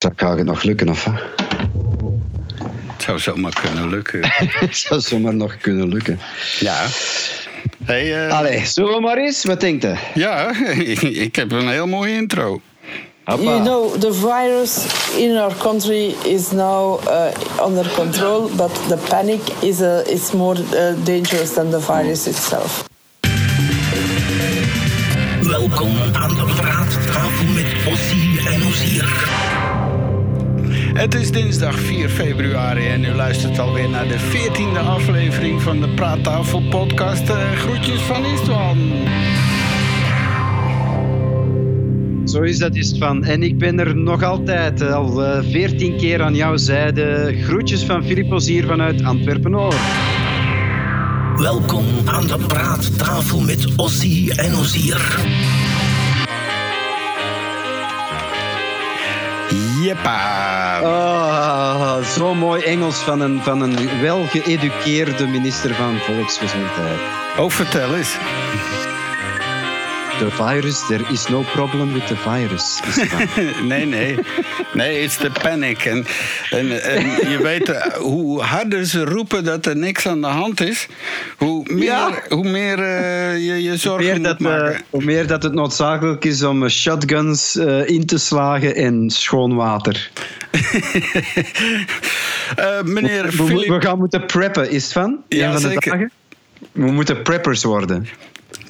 Dat gaat het nog lukken, of? Het zou zomaar kunnen lukken. Het zou zomaar nog kunnen lukken. Ja. Hey, eh, Allee, zullen we maar eens? Wat denkt u? ja, ik heb een heel mooie intro. You know, the virus in our country is now uh, under control, but the panic is, uh, is more uh, dangerous than the virus itself. Welkom aan de praattafel met Ossie en Ozier. Het is dinsdag 4 februari en u luistert alweer naar de 14e aflevering van de Praattafel podcast. Eh, groetjes van Istvan. Zo is dat is van. En ik ben er nog altijd eh, al eh, veertien keer aan jouw zijde. Groetjes van Filip hier vanuit Antwerpen-Noord. Welkom aan de praattafel met Ossie en Ozier. Jeppa. Ah, zo mooi Engels van een, van een wel geëduceerde minister van Volksgezondheid. Oh, vertel eens. The virus, there is no problem with the virus. Nee, nee. Nee, it's the panic. En, en, en je weet, eh, hoe harder ze roepen dat er niks aan de hand is, hoe meer, Ja. hoe meer eh, je je Hoe zorgen meer, moet dat, maken. eh, hoe meer dat het noodzakelijk is om eh, shotguns eh, in te slagen en schoon water. Eh, meneer We, we- gaan moeten preppen, is het van? Ja, Een van de zeker. dagen? We moeten preppers worden.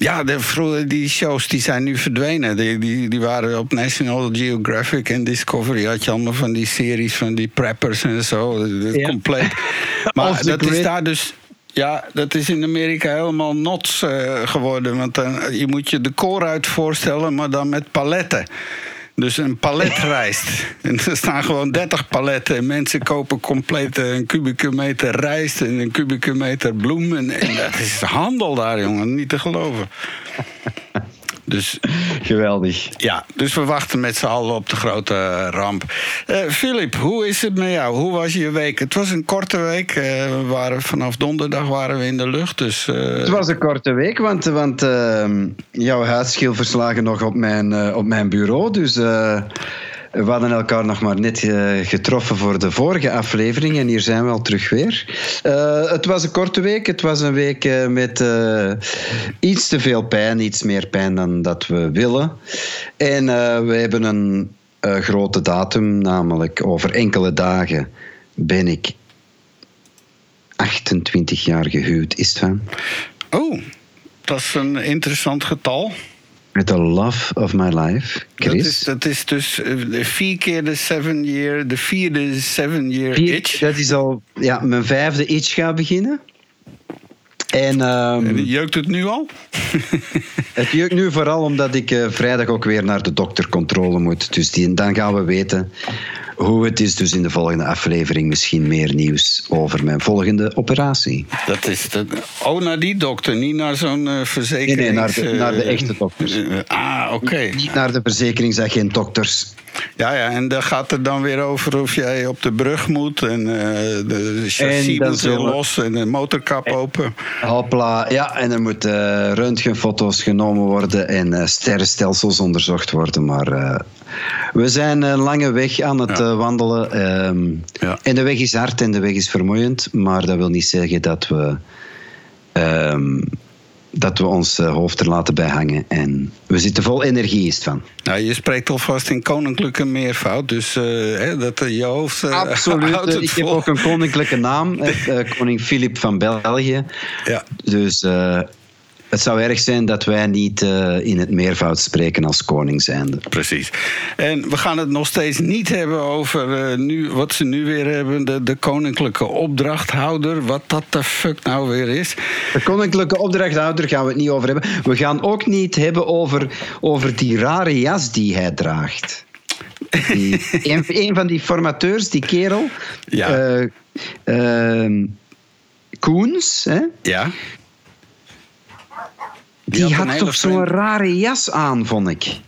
Ja, de, vroeger, die shows die zijn nu verdwenen. Die, die, die waren op National Geographic en Discovery. Had je allemaal van die series van die preppers en zo. Ja. Compleet. Maar dat is daar dus... Ja, dat is in Amerika helemaal nots eh, geworden. Want dan, je moet je de kooruit voorstellen, maar dan met paletten. Dus een palet rijst. En er staan gewoon 30 paletten. En mensen kopen compleet eh, een kubieke meter rijst en een kubieke meter bloem. En, en dat is handel daar, jongen. Niet te geloven. Dus Geweldig. ja, dus we wachten met z'n allen op de grote ramp. Eh Filip, hoe is het met jou? Hoe was je week? Het was een korte week. Eh, we waren, vanaf donderdag waren we in de lucht. Dus eh, Het was een korte week, want, want ehm, jouw huisschilfers lagen nog op mijn, op mijn bureau. Dus we hadden elkaar nog maar net eh, getroffen voor de vorige aflevering. En hier zijn we al terug weer. Eh, het was een korte week. Het was een week eh, met iets te veel pijn. Iets meer pijn dan dat we willen. En we hebben een grote datum, namelijk over enkele dagen ben ik 28 jaar gehuwd. Is het van? oh, dat is een interessant getal. Met the love of my life, Dat Chris. is, dat is dus eh, vier keer de seven year, de vierde seven year Vier- itch. dat is al ja, mijn vijfde itch gaat beginnen. En ehm, En Jeukt het nu al? het jeukt nu vooral omdat ik eh, vrijdag ook weer naar de doktercontrole moet. Dus die, dan gaan we weten hoe het is. Dus in de volgende aflevering misschien meer nieuws over mijn volgende operatie. Dat is de, oh, naar die dokter, niet naar zo'n eh verzekering. Nee, nee, naar de- naar de echte dokters. ah, oké. Niet naar de verzekeringsagent dokters. Ja, ja, en dan gaat het dan weer over of jij op de brug moet en eh, de chassis En moet weer los en de motorkap open. Hopla, ja, en er moeten eh, röntgenfoto's genomen worden en eh, sterrenstelsels onderzocht worden. Maar eh, we zijn een lange weg aan het Ja. eh, wandelen. ehm, Ja. En de weg is hard en de weg is vermoeiend, maar dat wil niet zeggen dat we, ehm, dat we ons eh, hoofd er laten bij hangen. En we zitten vol energie, is het van. Nou, je spreekt alvast in koninklijke meervoud, dus eh, hè, dat je hoofd Absoluut. Ik heb ook een koninklijke naam, koning Filip van België. Ja. Dus het zou erg zijn dat wij niet eh, in het meervoud spreken als koning zijnde. Precies. En we gaan het nog steeds niet hebben over eh, nu, wat ze nu weer hebben, de, de koninklijke opdrachthouder. Wat dat de fuck nou weer is. De koninklijke opdrachthouder gaan we het niet over hebben. We gaan ook niet hebben over, over die rare jas die hij draagt. Die, een, een van die formateurs, die kerel. Ja. eh, ehm, Koens, hè? Ja. Die, had toch zo'n rare jas aan, vond ik.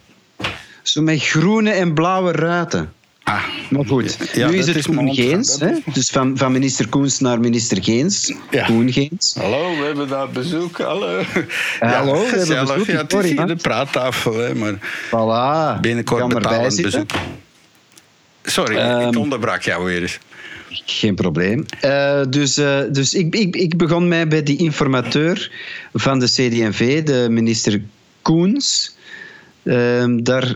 Zo met groene en blauwe ruiten. Ah, Maar goed, Ja, nu is het Koen. Geens. Hè? Dus van, van minister Koens naar minister Geens. Ja. Koen Geens. Hallo, we hebben daar bezoek. Hallo. hallo, we hebben bezoek. Ja, het Sorry, is hier de praattafel, hè, maar Voilà. binnenkort betalend bezoek. Sorry, ik Ehm, onderbrak jou weer eens. Geen probleem. Eh, dus eh, dus ik, ik, ik begon mij bij die informateur van de CD&V, de minister Koens. Ehm, daar,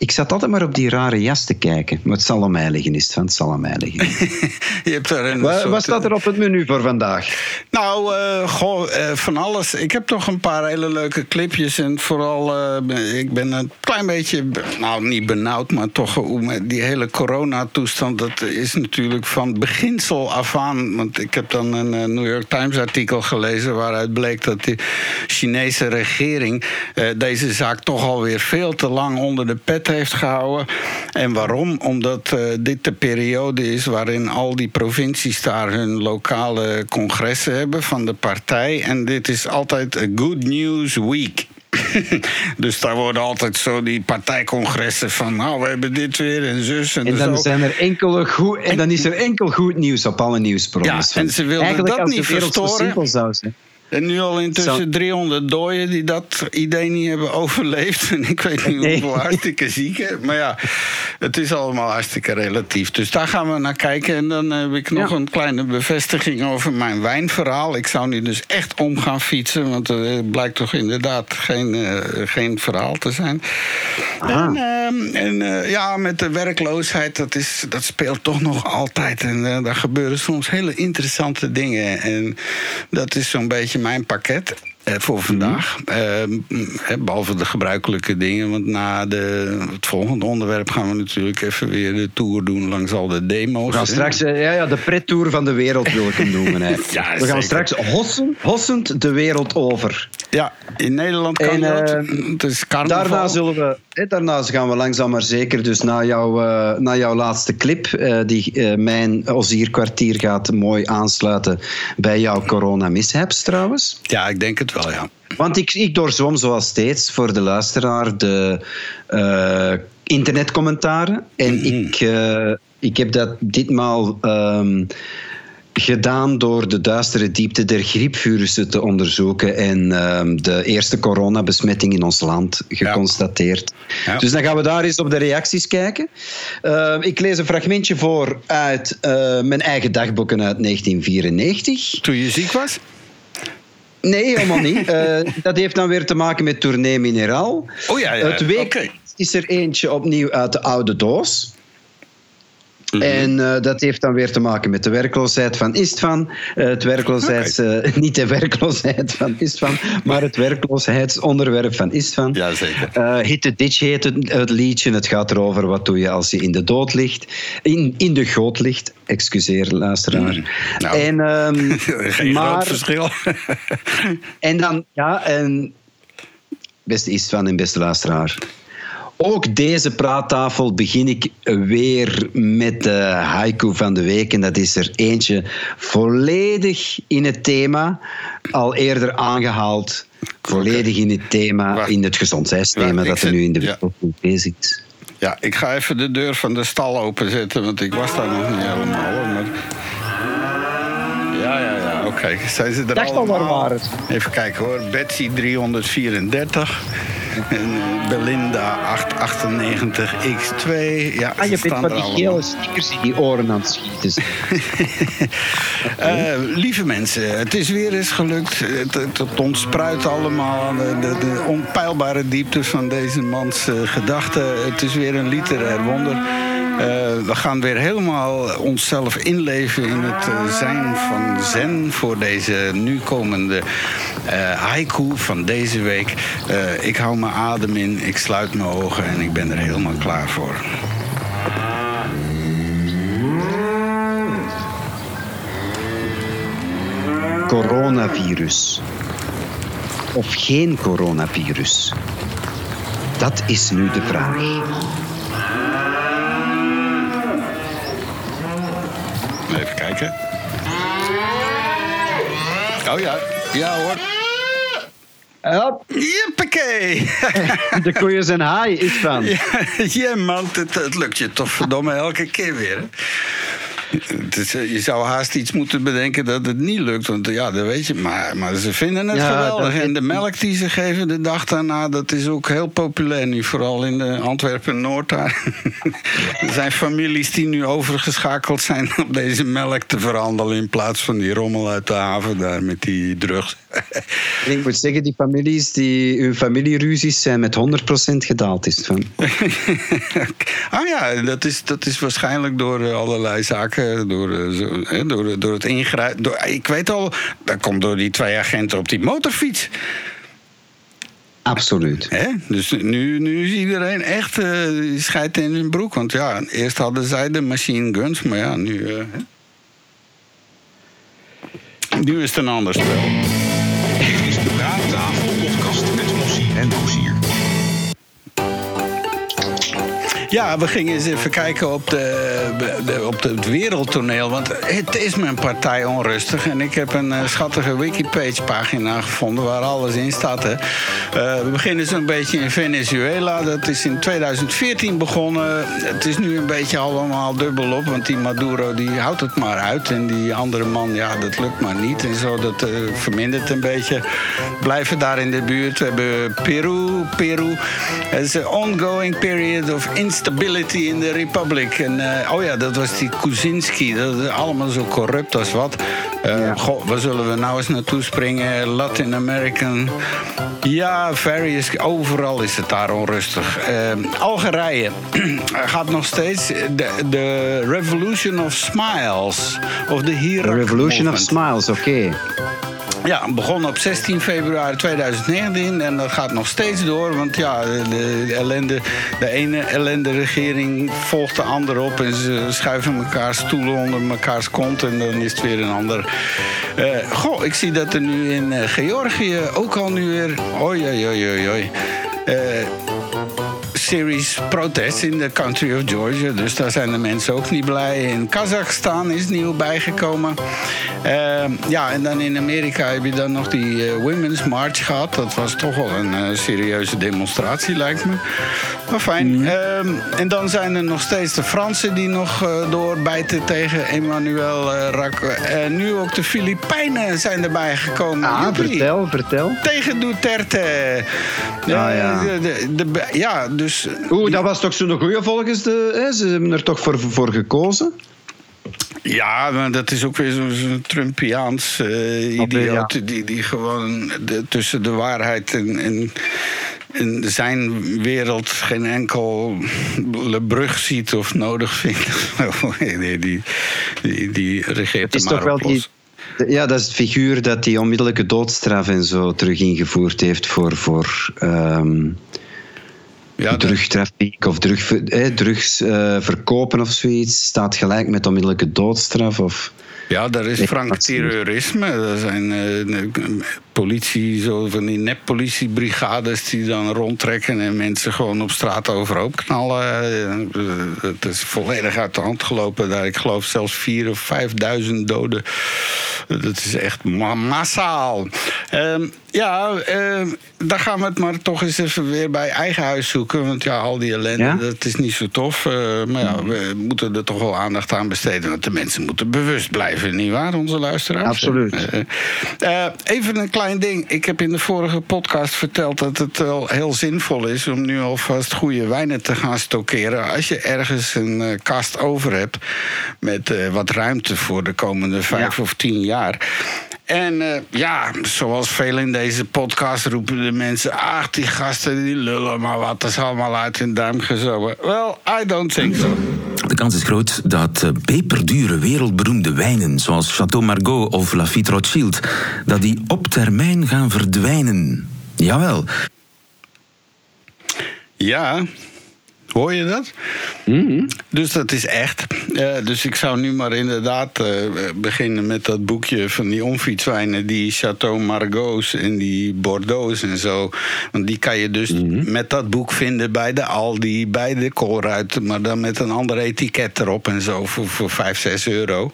ik zat altijd maar op die rare jas te kijken. Maar het zal aan mij liggen, is het van. Het zal aan mij liggen. Je hebt er een Wat, soort- wat staat er op het menu voor vandaag? Nou, eh, goh, eh, van alles. Ik heb toch een paar hele leuke clipjes. En vooral, eh, ik ben een klein beetje, be- nou niet benauwd, maar toch die hele coronatoestand. Dat is natuurlijk van beginsel af aan. Want ik heb dan een New York Times artikel gelezen waaruit bleek dat de Chinese regering deze zaak toch alweer veel te lang onder de pet heeft gehouden. En waarom? Omdat eh, dit de periode is waarin al die provincies daar hun lokale congressen hebben van de partij. En dit is altijd een good news week. dus daar worden altijd zo die partijcongressen van, nou, we hebben dit weer en zus en, En dan, zo. zijn er enkele goed, en dan is er enkel goed nieuws op alle nieuwsbronnen. Ja, en ze wilden Eigenlijk dat niet wereld zo verstoren. simpel zou zijn. En nu al intussen Zo. 300 doden die dat idee niet hebben overleefd. En ik weet niet Nee. hoeveel hartstikke zieken. Maar ja, het is allemaal hartstikke relatief. Dus daar gaan we naar kijken. En dan heb ik nog Ja. een kleine bevestiging over mijn wijnverhaal. Ik zou nu dus echt om gaan fietsen. Want het blijkt toch inderdaad geen, eh, geen verhaal te zijn. En, ehm, en eh, ja, met de werkloosheid, dat, is, dat speelt toch nog altijd. En eh, daar gebeuren soms hele interessante dingen. En dat is zo'n beetje mijn pakket. eh, Voor vandaag. Ehm, behalve de gebruikelijke dingen. Want na de, het volgende onderwerp gaan we natuurlijk even weer de tour doen langs al de demo's. We gaan straks, eh, ja, ja, de prettour van de wereld wil ik hem noemen. Ja, We gaan zeker. straks hossen, hossend de wereld over. Ja, in Nederland kan En, dat. eh, Het is carnaval. Daarna, zullen we, hè, daarna gaan we langzaam maar zeker dus na, jouw eh, na jouw laatste clip, eh, die eh, mijn Ozierkwartier gaat mooi aansluiten bij jouw corona-mishaps trouwens. Ja, ik denk het wel, ja. Want ik, ik doorzwom zoals steeds voor de luisteraar de eh, internetcommentaren. En ik, eh, ik heb dat ditmaal ehm, gedaan door de duistere diepte der griepvirussen te onderzoeken en ehm, de eerste coronabesmetting in ons land geconstateerd. Ja. Dus dan gaan we daar eens op de reacties kijken. Eh, ik lees een fragmentje voor uit eh, mijn eigen dagboeken uit 1994. Toen je ziek was? Nee, helemaal niet. Eh, dat heeft dan weer te maken met Tournee Mineraal. Oh ja, ja. Het week is er eentje opnieuw uit de oude doos. Mhm. En eh, dat heeft dan weer te maken met de werkloosheid van Istvan. Eh, het werkloosheid, eh, niet de werkloosheid van Istvan, maar het werkloosheidsonderwerp van Istvan. Jazeker. Hit the Ditch heet het, het liedje. Het gaat erover wat doe je als je in de dood ligt. In, in de goot ligt. Excuseer, luisteraar. Nou. En, ehm, Geen maar, groot verschil. en dan, ja, en beste Istvan en beste luisteraar. Ook deze praattafel begin ik weer met de haiku van de week. En dat is er eentje volledig in het thema, al eerder aangehaald. Volledig in het thema, Wacht. in het gezondheidsthema Wacht, dat er nu in de ja. wereld mee bezig is. Ja, ik ga even de deur van de stal openzetten, want ik was daar nog niet helemaal. Maar... Ja, ja, ja, oké. Zijn ze er Dacht al waar allemaal? waren. Even kijken hoor. Betsy 334. Eh, Belinda 898 X2. Ja, Ah, je bent van die gele stickers in die oren aan het schieten. Eh, lieve mensen, het is weer eens gelukt. Het, het, het ontspruit allemaal de, de, de onpeilbare dieptes van deze mans eh, gedachten. Het is weer een literair wonder. Eh, we gaan weer helemaal onszelf inleven in het eh, zijn van zen voor deze nu komende eh, haiku van deze week. Ik hou mijn adem in, ik sluit mijn ogen en ik ben er helemaal klaar voor. Coronavirus. Of geen coronavirus? Dat is nu de vraag. Even kijken. Oh ja, ja hoor. Ja, Jippakee! de koeien zijn haai, is van. ja, ja, man, het, het lukt je toch verdomme elke keer weer. Hè? Eh, je zou haast iets moeten bedenken dat het niet lukt. Want eh, ja, dat weet je. Maar, maar ze vinden het Ja, geweldig. En de melk die ze geven de dag daarna, dat is ook heel populair nu. Vooral in de Antwerpen-Noord daar. er zijn families die nu overgeschakeld zijn om deze melk te verhandelen... in plaats van die rommel uit de haven daar met die drugs. Ik moet zeggen, die families, die, hun familieruzies zijn met 100% gedaald. Is van. ah ja, dat is, dat is waarschijnlijk door eh, allerlei zaken. Door, eh, zo, hè, door, door het ingrijpen. Ik weet al, dat komt door die twee agenten op die motorfiets. Absoluut. Hè? Dus nu, nu is iedereen echt eh scheidt in hun broek. Want ja, eerst hadden zij de machine guns, maar ja, nu. eh, nu is het een ander spel. Dit is de Praattafel podcast met Mossie en. Ja, we gingen eens even kijken op, de, op het wereldtoneel. Want het is mijn partij onrustig. En ik heb een eh, schattige Wikipage-pagina gevonden waar alles in staat. Hè. Eh, we beginnen zo'n beetje in Venezuela. Dat is in 2014 begonnen. Het is nu een beetje allemaal dubbelop. Want die Maduro die houdt het maar uit. En die andere man, ja, dat lukt maar niet. En zo, dat eh, vermindert een beetje. Blijven daar in de buurt. We hebben Peru. Peru. Het is een ongoing period of instability in the republic. En eh, oh ja, dat was die Kuczynski. Dat is allemaal zo corrupt als wat. Eh, Goh, waar zullen we nou eens naartoe springen? Latin American. Ja, various. Overal is het daar onrustig. Eh, Algerije gaat nog steeds de, de Revolution of Smiles. Of de The Revolution of. Smiles, oké. Ja, begon op 16 februari 2019 en dat gaat nog steeds door. Want ja, de, de ellende, de ene ellende regering volgt de andere op en ze schuiven elkaar stoelen onder mekaars kont en dan is het weer een ander. Eh, goh, ik zie dat er nu in eh, Georgië ook al nu weer. Oei, oei, oei, oei, oei. Eh, series protests in de country of Georgia. Dus daar zijn de mensen ook niet blij. In Kazachstan is nieuw bijgekomen. Ehm, ja, en dan in Amerika heb je dan nog die eh, Women's March gehad. Dat was toch wel een eh, serieuze demonstratie, lijkt me. Maar fijn. Ehm, en dan zijn er nog steeds de Fransen die nog eh, doorbijten tegen Emmanuel Rac. En nu ook de Filipijnen zijn erbij gekomen. Ah, Joepie vertel, vertel. tegen Duterte. Ja, ja. De, de, de- ja dus. Oeh, dat was toch zo'n goeie volgens de... Hè? Ze hebben er toch voor, voor gekozen? Ja, maar dat is ook weer zo'n Trumpiaans Oké, idioot. Die, die gewoon de- tussen de waarheid en, en, en zijn wereld geen enkele brug ziet of nodig vindt. nee, die, die, die regeert Het is toch wel die... Ja, dat is het figuur dat die onmiddellijke doodstraf en zo terug ingevoerd heeft voor, voor ehm Ja, drugtrafiek of drug, eh, drugs eh, verkopen of zoiets. Staat gelijk met onmiddellijke doodstraf. Of... Ja, daar is frank dat terrorisme. Er zijn eh, politie, zo van die neppolitiebrigades die dan rondtrekken en mensen gewoon op straat overhoop knallen. Eh, Het is volledig uit de hand gelopen daar. Ik geloof zelfs vier of vijfduizend doden. Dat is echt ma- massaal. Ehm, ja, ehm, daar gaan we het maar toch eens even weer bij eigen huis zoeken. Want ja, al die ellende, Ja? dat is niet zo tof. Eh, maar ja, we moeten er toch wel aandacht aan besteden. Want de mensen moeten bewust blijven, nietwaar, onze luisteraars? Absoluut. Eh, eh, even een klein ding. Ik heb in de vorige podcast verteld dat het wel heel zinvol is... om nu alvast goede wijnen te gaan stockeren. Als je ergens een eh, kast over hebt... met wat ruimte voor de komende vijf of tien jaar... En eh, ja, zoals veel in deze podcast roepen de mensen... ach, die gasten die lullen maar wat, dat is allemaal uit hun duim gezogen. Well, I don't think so. De kans is groot dat eh, peperdure wereldberoemde wijnen zoals Chateau Margaux of Lafite Rothschild dat die op termijn gaan verdwijnen. Jawel. Ja, hoor je dat? Dus dat is echt. Eh, dus ik zou nu maar inderdaad eh, beginnen met dat boekje van die onfietswijnen, die Chateau Margaux en die Bordeaux en zo. Want die kan je dus met dat boek vinden bij de Aldi, bij de Colruyt, maar dan met een ander etiket erop en zo voor, voor 5, 6 euro.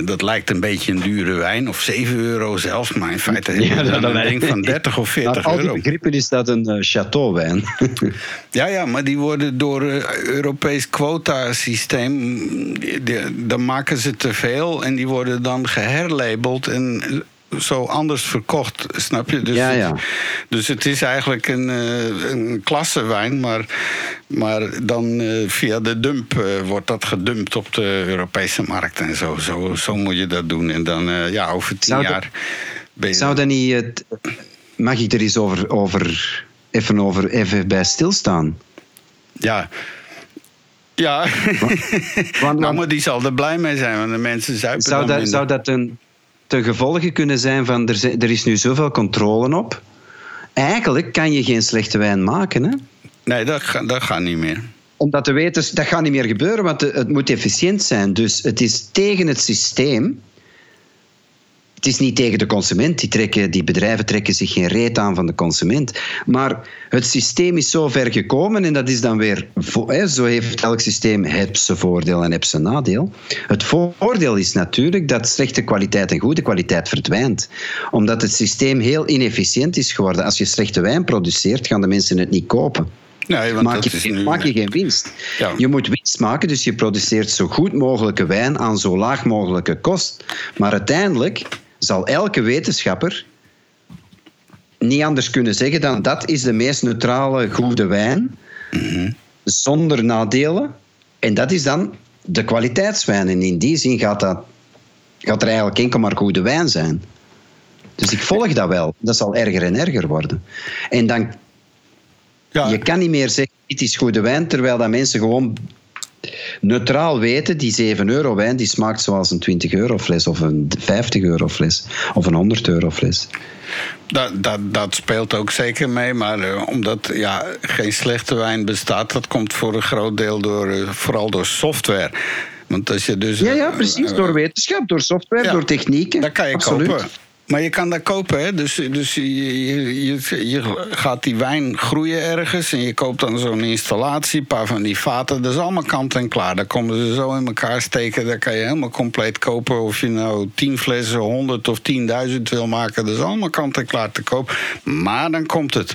Dat lijkt een beetje een dure wijn, of 7 euro zelfs, maar in feite heb je Ja, dan dat een ding van 30 of 40 Naar al die euro. begrippen is dat een eh, chateauwijn. Ja, ja, maar die worden door het Europees quotasysteem. Dan maken ze te veel en die worden dan geherlabeld en zo anders verkocht, snap je? Dus, Ja, het- dus het is eigenlijk een, eh, een klassewijn, maar, maar dan eh, via de dump eh, wordt dat gedumpt op de Europese markt en zo. Zo, zo moet je dat doen. En dan, ja, over tien Zou jaar. Ben je Zou dat niet... Het, mag ik er eens over, over, even, over, even bij stilstaan? Ja. Ja. Want- nou, maar die zal er blij mee zijn, want de mensen zuipen Zou dan dat, zou dat een, ten gevolge kunnen zijn van er, er is nu zoveel controle op? Eigenlijk kan je geen slechte wijn maken, hè? Nee, dat, dat gaat niet meer. Omdat de wetens, dat gaat niet meer gebeuren, want het moet efficiënt zijn. Dus het is tegen het systeem. Het is niet tegen de consument. Die, trekken, die bedrijven trekken zich geen reet aan van de consument. Maar het systeem is zo ver gekomen en dat is dan weer. Hè, zo heeft elk systeem het zijn voordeel en het zijn nadeel. Het voordeel is natuurlijk dat slechte kwaliteit en goede kwaliteit verdwijnt. Omdat het systeem heel inefficiënt is geworden. Als je slechte wijn produceert, gaan de mensen het niet kopen Nee, want maak je, nu... maak je geen winst. Ja. Je moet winst maken, dus je produceert zo goed mogelijke wijn aan zo laag mogelijke kost. Maar uiteindelijk zal elke wetenschapper niet anders kunnen zeggen dan dat is de meest neutrale goede wijn, zonder nadelen. En dat is dan de kwaliteitswijn. En in die zin gaat, dat, gaat er eigenlijk enkel maar goede wijn zijn. Dus ik volg dat wel. Dat zal erger en erger worden. En dan ja, je kan niet meer zeggen, dit is goede wijn, terwijl dat mensen gewoon neutraal weten, die 7 euro wijn, die smaakt zoals een 20 euro fles, of een 50 euro fles, of een 100 euro fles. dat, dat, dat speelt ook zeker mee. Maar eh, omdat ja, geen slechte wijn bestaat, dat komt voor een groot deel door, eh, vooral door software. Want als je dus. Ja, ja, eh, precies. Door wetenschap, door software, Ja, door technieken. Dat kan je Absoluut. kopen. Maar je kan dat kopen, hè? Dus, dus je, je, gaat die wijn groeien ergens en je koopt dan zo'n installatie, een paar van die vaten. Dat is allemaal kant en klaar. Daar komen ze zo in elkaar steken. Daar kan je helemaal compleet kopen. Of je nou 10 flessen, 100 of 10.000 wil maken, dat is allemaal kant en klaar te koop. Maar dan komt het.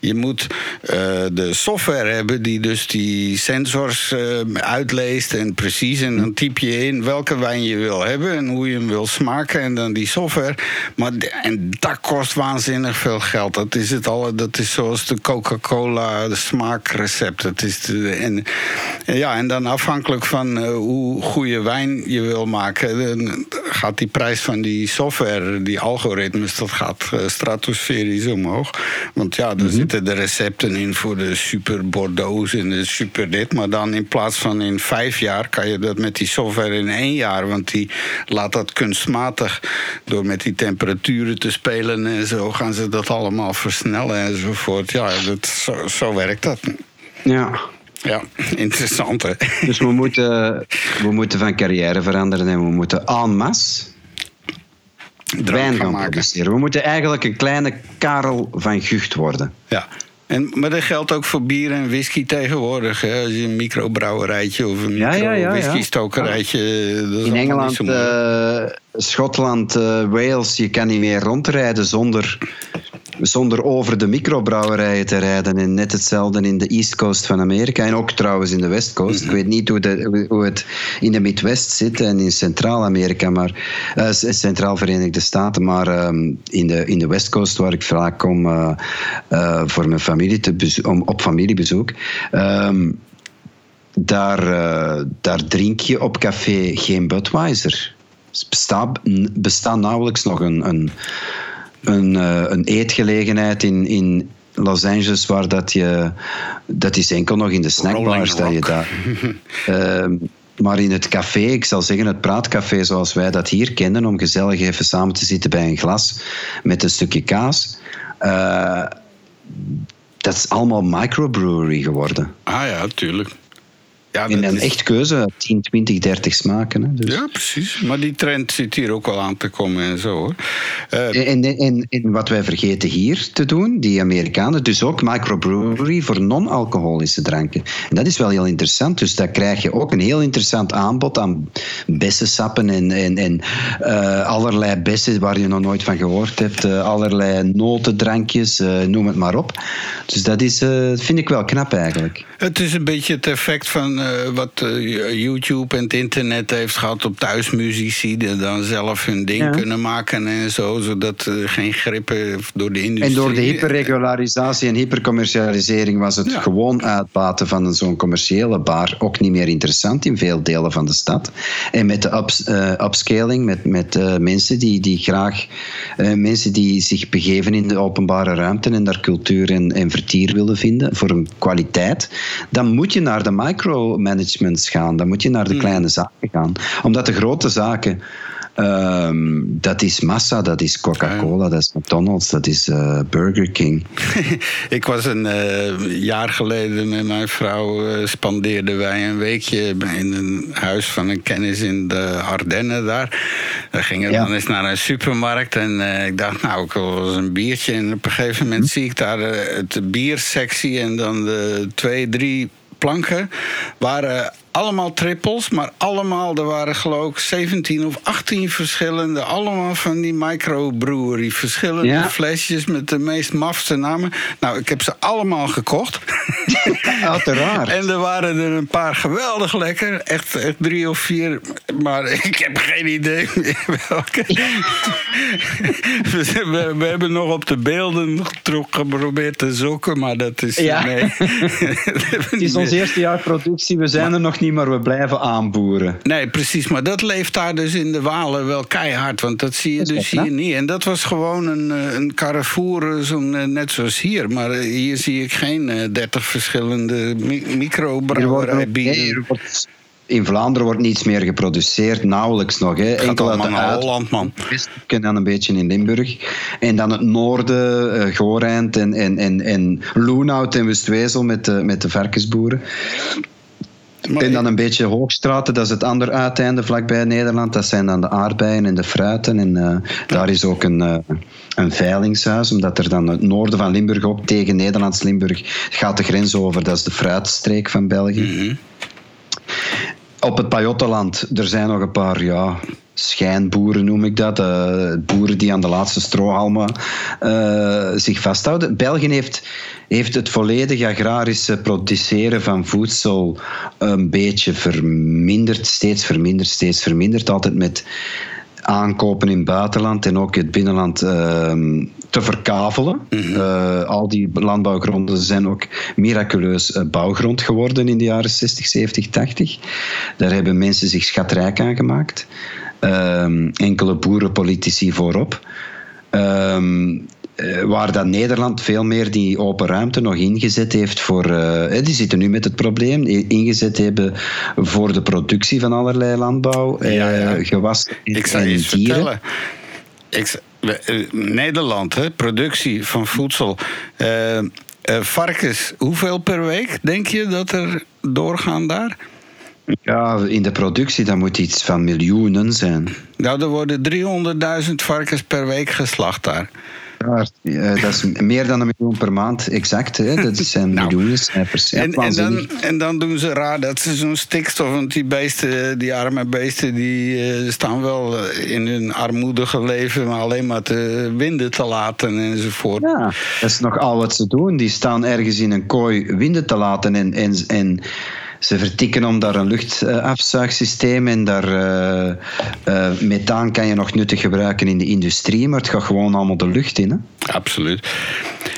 Je moet eh, de software hebben die dus die sensors eh, uitleest en precies. En dan typ je in welke wijn je wil hebben en hoe je hem wil smaken. En dan die software. Maar, en dat kost waanzinnig veel geld. Dat is het al. Dat is zoals de Coca-Cola de smaakrecept. Dat is de, en, ja, en dan afhankelijk van eh, hoe goede wijn je wil maken, dan gaat die prijs van die software, die algoritmes, dat gaat eh, stratosferisch omhoog. Want ja, er zitten de recepten in voor de super Bordeaux en de super dit. Maar dan in plaats van in vijf jaar kan je dat met die software in één jaar. Want die laat dat kunstmatig door met die temperaturen te spelen en zo gaan ze dat allemaal versnellen enzovoort. Ja, dat, zo, zo werkt dat. Ja. Ja, interessant hè. Dus we moeten, we moeten van carrière veranderen en we moeten en masse wijn gaan gaan maken. produceren. We moeten eigenlijk een kleine Karel van Gucht worden. Ja. En, maar dat geldt ook voor bier en whisky tegenwoordig. Hè? Als je een microbrouwerijtje of een Ja, ja, ja, ja. micro-whisky-stokerijtje... dat is In Engeland, eh, Schotland, eh, Wales, je kan niet meer rondrijden zonder, zonder over de microbrouwerijen te rijden. En net hetzelfde in de East Coast van Amerika en ook trouwens in de West Coast. Mhm. Ik weet niet hoe, de, hoe- het in de Midwest zit en in Centraal-Amerika, maar eh, Centraal Verenigde Staten, maar ehm, in, de, in de West Coast waar ik vaak kom eh, eh, voor mijn familie te om, op familiebezoek. ehm, daar, eh, daar drink je op café geen Budweiser. Er bestaat, bestaat nauwelijks nog een, een, een, eh, een eetgelegenheid in, in Los Angeles waar dat je... Dat is enkel nog in de snackbars dat je daar... Ehm, maar in het café, ik zal zeggen het praatcafé zoals wij dat hier kennen, om gezellig even samen te zitten bij een glas met een stukje kaas... eh, dat is allemaal microbrewery geworden. Ah ja, tuurlijk. Ja, in dat een is- echt keuze, 10, 20, 30 smaken. Hè. Dus. Ja, precies. Maar die trend zit hier ook wel aan te komen en zo hoor. Eh, En, en, en wat wij vergeten hier te doen, die Amerikanen, dus ook microbrewery voor non-alcoholische dranken. En dat is wel heel interessant. Dus daar krijg je ook een heel interessant aanbod aan bessensappen en, en, en eh, allerlei bessen waar je nog nooit van gehoord hebt. eh, allerlei notendrankjes, noem het maar op. Dus dat is, vind ik wel knap eigenlijk. Het is een beetje het effect van wat eh, YouTube en het internet heeft gehad op thuismuzici. Die dan zelf hun ding Ja. kunnen maken en zo. Zodat er geen grippen door de industrie. En door de hyperregularisatie en hypercommercialisering was het Ja. gewoon uitbaten van zo'n commerciële bar ook niet meer interessant in veel delen van de stad. En met de ups, eh, upscaling, met, met eh, mensen die, die graag, eh, mensen die zich begeven in de openbare ruimte en daar cultuur en, en vertier willen vinden voor een kwaliteit, dan moet je naar de micromanagements gaan, dan moet je naar de kleine zaken gaan. Omdat de grote zaken. ehm, dat is massa, dat is Coca-Cola, dat is McDonald's, dat is eh, Burger King. Ik was een eh, jaar geleden met mijn vrouw. eh, spandeerden wij een weekje in een huis van een kennis in de Ardennen daar. We gingen Ja. dan eens naar een supermarkt. En ik dacht, nou, ik wil eens een biertje. En op een gegeven moment zie ik daar het biersectie. En dan de twee, drie planken waren allemaal trippels, maar allemaal, er waren geloof ik 17 of 18 verschillende, allemaal van die microbrewery, verschillende Ja. flesjes met de meest mafste namen. Nou, ik heb ze allemaal gekocht. Uiteraard. En er waren er een paar geweldig lekker, echt, echt drie of vier, maar ik heb geen idee welke. we, we- hebben nog op de beelden terug geprobeerd te zoeken, maar dat is... Ja. Nee. Het is ons eerste jaar productie, we zijn er nog niet, maar we blijven aanboeren. Nee, precies. Maar dat leeft daar dus in de Walen wel keihard. Want dat zie je Dat dus hier niet. En dat was gewoon een, eh, een Carrefour, eh, zo'n, eh, net zoals hier. Maar hier zie ik geen dertig verschillende mi- in Vlaanderen wordt niets meer geproduceerd, nauwelijks nog. Hè. Enkel uit uit- Holland, man. En dan een beetje in Limburg. En dan het noorden, Gorijnd en, en, en, en Loenhout en Westwezel met de, met de varkensboeren. Maar en dan een beetje Hoogstraten, dat is het andere uiteinde vlakbij Nederland. Dat zijn dan de aardbeien en de fruiten. En eh, daar is ook een, eh, een veilingshuis, omdat er dan het noorden van Limburg ook tegen Nederlands Limburg gaat de grens over. Dat is de fruitstreek van België. Op het Pajottenland, er zijn nog een paar ja, schijnboeren, noem ik dat. eh, boeren die aan de laatste strohalmen eh, zich vasthouden. België heeft, heeft het volledige agrarische produceren van voedsel een beetje verminderd, steeds verminderd, steeds verminderd. Altijd met aankopen in het buitenland en ook het binnenland ehm, te verkavelen. Eh, al die landbouwgronden zijn ook miraculeus bouwgrond geworden in de jaren 60, 70, 80. Daar hebben mensen zich schatrijk aan gemaakt. Ehm, enkele boerenpolitici voorop. Ehm, eh, waar dat Nederland veel meer die open ruimte nog ingezet heeft voor. eh, eh, die zitten nu met het probleem. Ingezet hebben voor de productie van allerlei landbouw, Ja, ja. gewas en, Ik zal en eens dieren. vertellen. Ik, Nederland, hè, productie van voedsel. Varkens, hoeveel per week denk je dat er doorgaan daar? Ja, in de productie dat moet iets van miljoenen zijn. Nou, er worden 300.000 varkens per week geslacht daar. Ja, eh, dat is meer dan een miljoen per maand, exact. Hè? Dat zijn Nou. miljoenen cijfers. Ja, En, en, dan, en dan doen ze raar dat ze zo'n stikstof... want die beesten, die arme beesten... die eh, staan wel eh, in hun armoedige leven... maar alleen maar te winden te laten enzovoort. Ja, dat is nog al wat ze doen. Die staan ergens in een kooi winden te laten en, en, en ze vertikken om daar een luchtafzuigsysteem en daar eh, methaan kan je nog nuttig gebruiken in de industrie, maar het gaat gewoon allemaal de lucht in. Hè? Absoluut.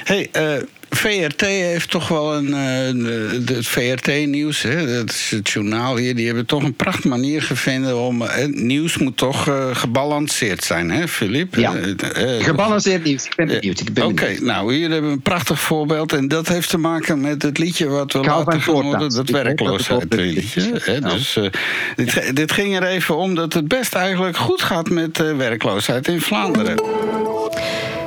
hey, eh, VRT heeft toch wel een. eh, het VRT-nieuws, dat is het journaal hier, die hebben toch een pracht manier gevonden om. eh, nieuws moet toch eh, gebalanceerd zijn, hè, Filip? Ja. Eh, eh, Gebalanceerd nieuws. Ik ben benieuwd. Ik ben Oké, nou hier hebben we een prachtig voorbeeld. En dat heeft te maken met het liedje wat we van gaan horen. Dat hè. Ja. Dus, eh, dit, dit ging er even om dat het best eigenlijk goed gaat met eh, werkloosheid in Vlaanderen.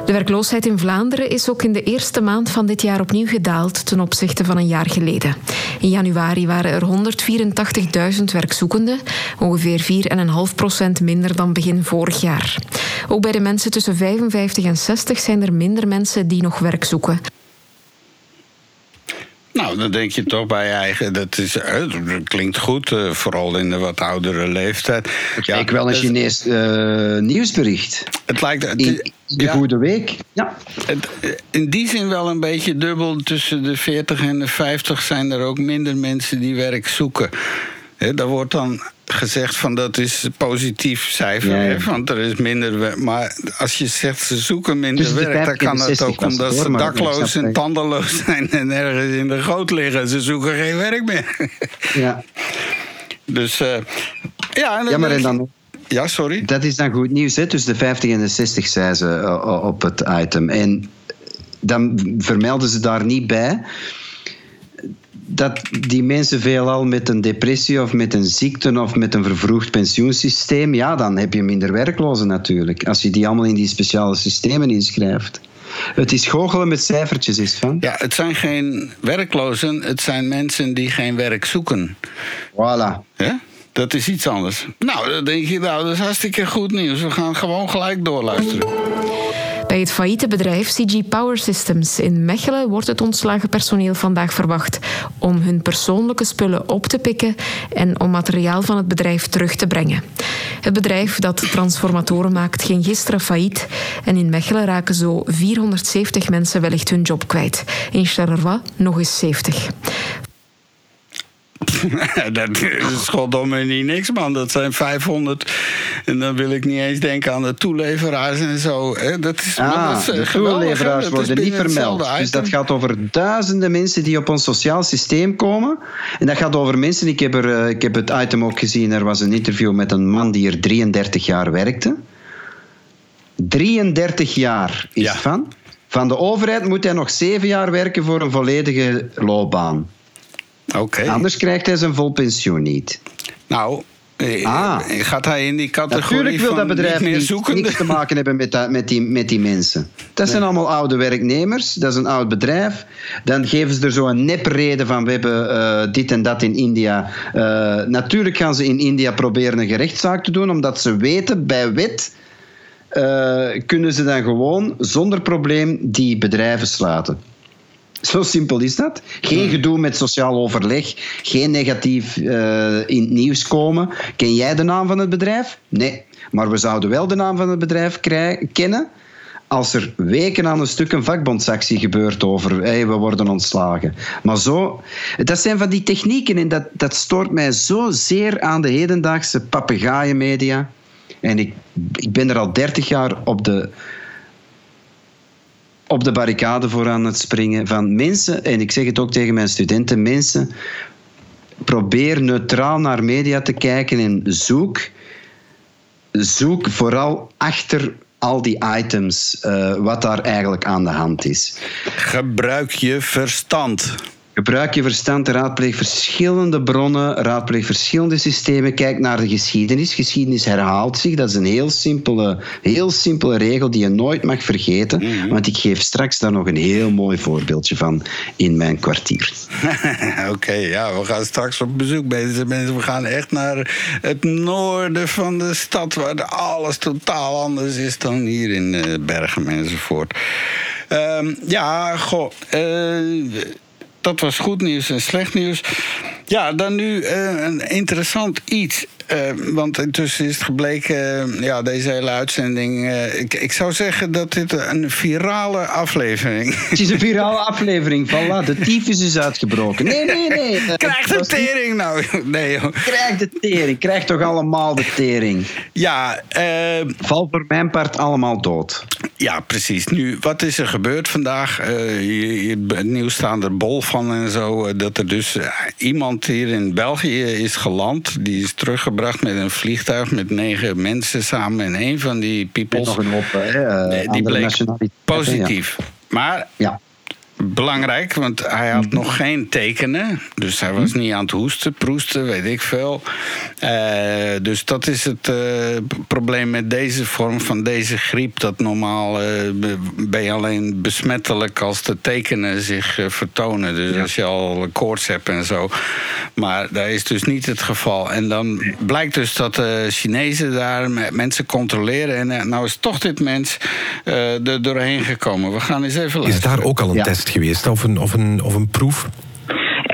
De werkloosheid in Vlaanderen is ook in de eerste maand van dit jaar opnieuw gedaald ten opzichte van een jaar geleden. In januari waren er 184.000 werkzoekenden, ongeveer 4,5% minder dan begin vorig jaar. Ook bij de mensen tussen 55 en 60 zijn er minder mensen die nog werk zoeken. Nou, dan denk je toch bij je eigen. Dat, is, dat klinkt goed, eh, vooral in de wat oudere leeftijd. Ja, ik wel een dus Chinees eh, nieuwsbericht. Het lijkt. het- in de ja, Goede Week. Ja. het- in die zin wel een beetje dubbel. Tussen de 40 en de 50 zijn er ook minder mensen die werk zoeken. Daar wordt dan gezegd van dat is een positief cijfer, Ja, want er is minder werk. Maar als je zegt ze zoeken minder werk, dan 50 en kan het 60 ook omdat ze dakloos en het. tandeloos zijn en ergens in de goot liggen. Ze zoeken geen werk meer. Ja. Dus eh, ja, ja, maar en dan, Ja, sorry. dat is dan goed nieuws. Hè? Tussen de 50 en de 60 zei ze eh, op het item. En dan vermelden ze daar niet bij dat die mensen veelal met een depressie of met een ziekte of met een vervroegd pensioensysteem, ja, dan heb je minder werklozen natuurlijk. Als je die allemaal in die speciale systemen inschrijft. Het is goochelen met cijfertjes, is van. Ja, het zijn geen werklozen, het zijn mensen die geen werk zoeken. Voilà. Dat is iets anders. Nou, dan denk je, nou, dat is hartstikke goed nieuws. We gaan gewoon gelijk doorluisteren. Bij het failliete bedrijf CG Power Systems in Mechelen wordt het ontslagen personeel vandaag verwacht om hun persoonlijke spullen op te pikken en om materiaal van het bedrijf terug te brengen. Het bedrijf dat transformatoren maakt ging gisteren failliet en in Mechelen raken zo 470 mensen wellicht hun job kwijt. In Charleroi nog eens 70. dat is goddomme niet niks, man. Dat zijn 500. En dan wil ik niet eens denken aan de toeleveraars en zo. Dat is, Ah, dat is, eh, de hè. toeleveraars Dat worden niet vermeld. Dus dat gaat over duizenden mensen die op ons sociaal systeem komen. En dat gaat over mensen. Ik heb, er, eh, ik heb het item ook gezien. Er was een interview met een man die er 33 jaar werkte. 33 jaar is Ja. van. Van de overheid moet hij nog 7 jaar werken voor een volledige loopbaan. Oké. Anders krijgt hij zijn vol pensioen niet. Nou, eh, Ah. gaat hij in die categorie Natuurlijk wil dat bedrijf niet niks te maken hebben met, dat, met, die, met die mensen. Dat zijn allemaal oude werknemers, dat is een oud bedrijf. Dan geven ze er zo een nepreden van we hebben eh, dit en dat in India. Eh, natuurlijk gaan ze in India proberen een gerechtszaak te doen, omdat ze weten bij wet kunnen ze dan gewoon zonder probleem die bedrijven sluiten. Zo simpel is dat. Geen gedoe met sociaal overleg, geen negatief eh, in het nieuws komen. Ken jij de naam van het bedrijf? Nee. Maar we zouden wel de naam van het bedrijf kennen als er weken aan een stuk een vakbondsactie gebeurt over hey, we worden ontslagen. Maar zo, dat zijn van die technieken en dat, dat stoort mij zo zeer aan de hedendaagse papegaaienmedia. En ik, ik ben er al 30 jaar op de, op de barricade voor aan het springen van mensen, en ik zeg het ook tegen mijn studenten, mensen, probeer neutraal naar media te kijken en zoek, zoek vooral achter al die items eh, wat daar eigenlijk aan de hand is. Gebruik je verstand. Gebruik je verstand, raadpleeg verschillende bronnen, raadpleeg verschillende systemen, kijk naar de geschiedenis. Geschiedenis herhaalt zich, dat is een heel simpele, heel simpele regel die je nooit mag vergeten. Want ik geef straks daar nog een heel mooi voorbeeldje van in mijn kwartier. Oké, ja, we gaan straks op bezoek bij deze mensen. We gaan echt naar het noorden van de stad, waar alles totaal anders is dan hier in eh, Bergen enzovoort. Ehm, ja, goh. eh, dat was goed nieuws en slecht nieuws. Ja, dan nu eh, een interessant iets. Eh, want intussen is het gebleken, eh, ja, deze hele uitzending. eh, ik, ik zou zeggen dat dit een virale aflevering Het is een virale aflevering, voilà, de tyfus is uitgebroken. Nee, nee, nee. Krijg de is tering nou. Nee, joh. Krijg de tering, krijg toch allemaal de tering. Ja, Val voor mijn part allemaal dood. ja, precies. Nu, wat is er gebeurd vandaag? Je, je- het nieuws staan er bol van en zo. dat er dus iemand hier in België is geland. Die is teruggebracht met een vliegtuig met negen mensen samen. En een van die hoop eh, die bleek positief. Maar Ja. Belangrijk, want hij had nog geen tekenen. Dus hij was niet aan het hoesten, proesten, weet ik veel. Eh, dus dat is het eh, probleem met deze vorm van deze griep. Dat normaal eh, ben je alleen besmettelijk als de tekenen zich vertonen. Dus als je al koorts hebt en zo. Maar dat is dus niet het geval. En dan blijkt dus dat de Chinezen daar mensen controleren. En nou is toch dit mens er doorheen gekomen. We gaan eens even luisteren. Is daar ook al een test geweest of een, of een, of een proef?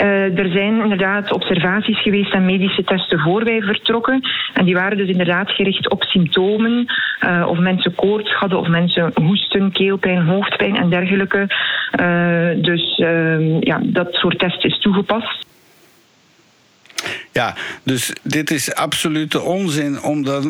Uh, er zijn inderdaad observaties geweest en medische testen voor wij vertrokken. En die waren dus inderdaad gericht op symptomen. Uh, of mensen koorts hadden, of mensen hoesten, keelpijn, hoofdpijn en dergelijke. Uh, dus ja, dat soort test is toegepast. Ja, dus dit is absolute onzin. Omdat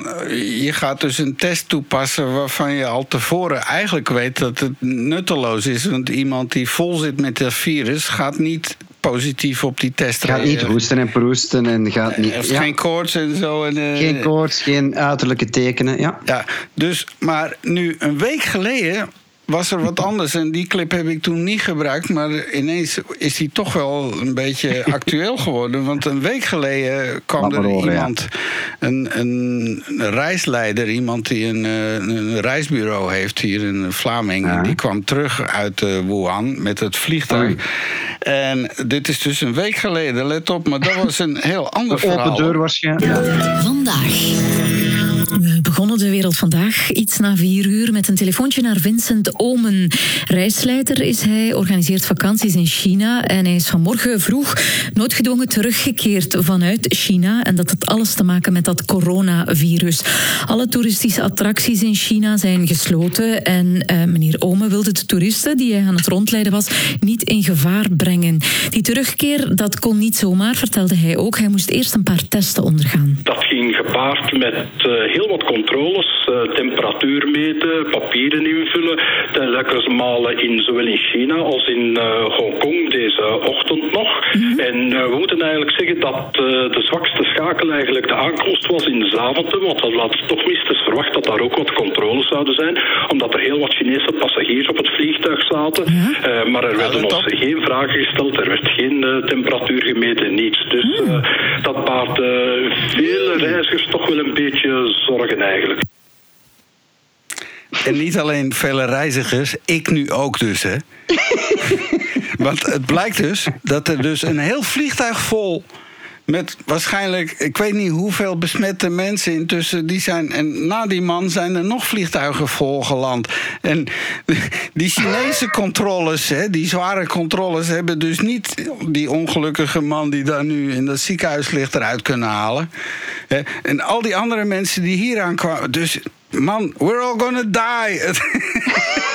je gaat dus een test toepassen waarvan je al tevoren eigenlijk weet dat het nutteloos is. Want iemand die vol zit met dat virus gaat niet positief op die test Gaat niet hoesten en proesten en gaat niet... Heeft geen koorts en zo. En, uh, geen koorts, geen uiterlijke tekenen, ja. Ja, dus, maar nu een week geleden was er wat anders. En die clip heb ik toen niet gebruikt. Maar ineens is die toch wel een beetje actueel geworden. Want een week geleden kwam er iemand, een, een, reisleider, iemand die een, eh, een reisbureau heeft hier in Vlamingen. Die kwam terug uit uh, Wuhan met het vliegtuig. En dit is dus een week geleden, let op. Maar dat was een heel ander verhaal. Open deur waarschijnlijk. Vandaag. We begonnen de wereld vandaag iets na vier uur met een telefoontje naar Vincent Omen. Reisleider is hij, organiseert vakanties in China en hij is vanmorgen vroeg noodgedwongen teruggekeerd vanuit China. En dat had alles te maken met dat coronavirus. Alle toeristische attracties in China zijn gesloten en eh, meneer Omen wilde de toeristen die hij aan het rondleiden was niet in gevaar brengen. Die terugkeer, dat kon niet zomaar, vertelde hij ook. Hij moest eerst een paar testen ondergaan. Dat ging gepaard met uh, heel wat controles, uh, temperatuur meten, papieren invullen, telkens malen in zowel in China als in uh, Hongkong deze ochtend nog. Mhm. En uh, we moeten eigenlijk zeggen dat de zwakste schakel eigenlijk de aankomst was in Zaventem, want dat had toch minstens verwacht dat daar ook wat controles zouden zijn, omdat er heel wat Chinese passagiers op het vliegtuig zaten. Maar er werden ons geen vragen gesteld, er werd geen temperatuur gemeten, niets. Dus mhm. dat baart vele reizigers toch wel een beetje zorgen eigenlijk. En niet alleen vele reizigers, ik nu ook dus, hè. Want het blijkt dus dat er dus een heel vliegtuig vol met waarschijnlijk, ik weet niet hoeveel besmette mensen intussen die zijn. En na die man zijn er nog vliegtuigen volgeland. En die Chinese controles, hè, die zware controles, hebben dus niet die ongelukkige man die daar nu in dat ziekenhuis ligt eruit kunnen halen. En al die andere mensen die hier aankwamen. Dus man, we're all gonna die.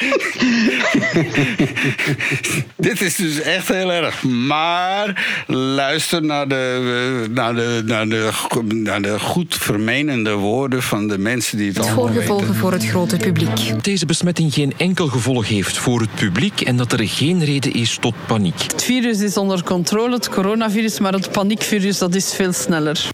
Dit is dus echt heel erg. Maar luister naar de, naar de, naar de, naar de goed vermenende woorden van de mensen die het, het allemaal voorgevolgen voor het grote publiek. Deze besmetting geen enkel gevolg heeft voor het publiek en dat er geen reden is tot paniek. Het virus is onder controle, het coronavirus, maar het paniekvirus dat is veel sneller.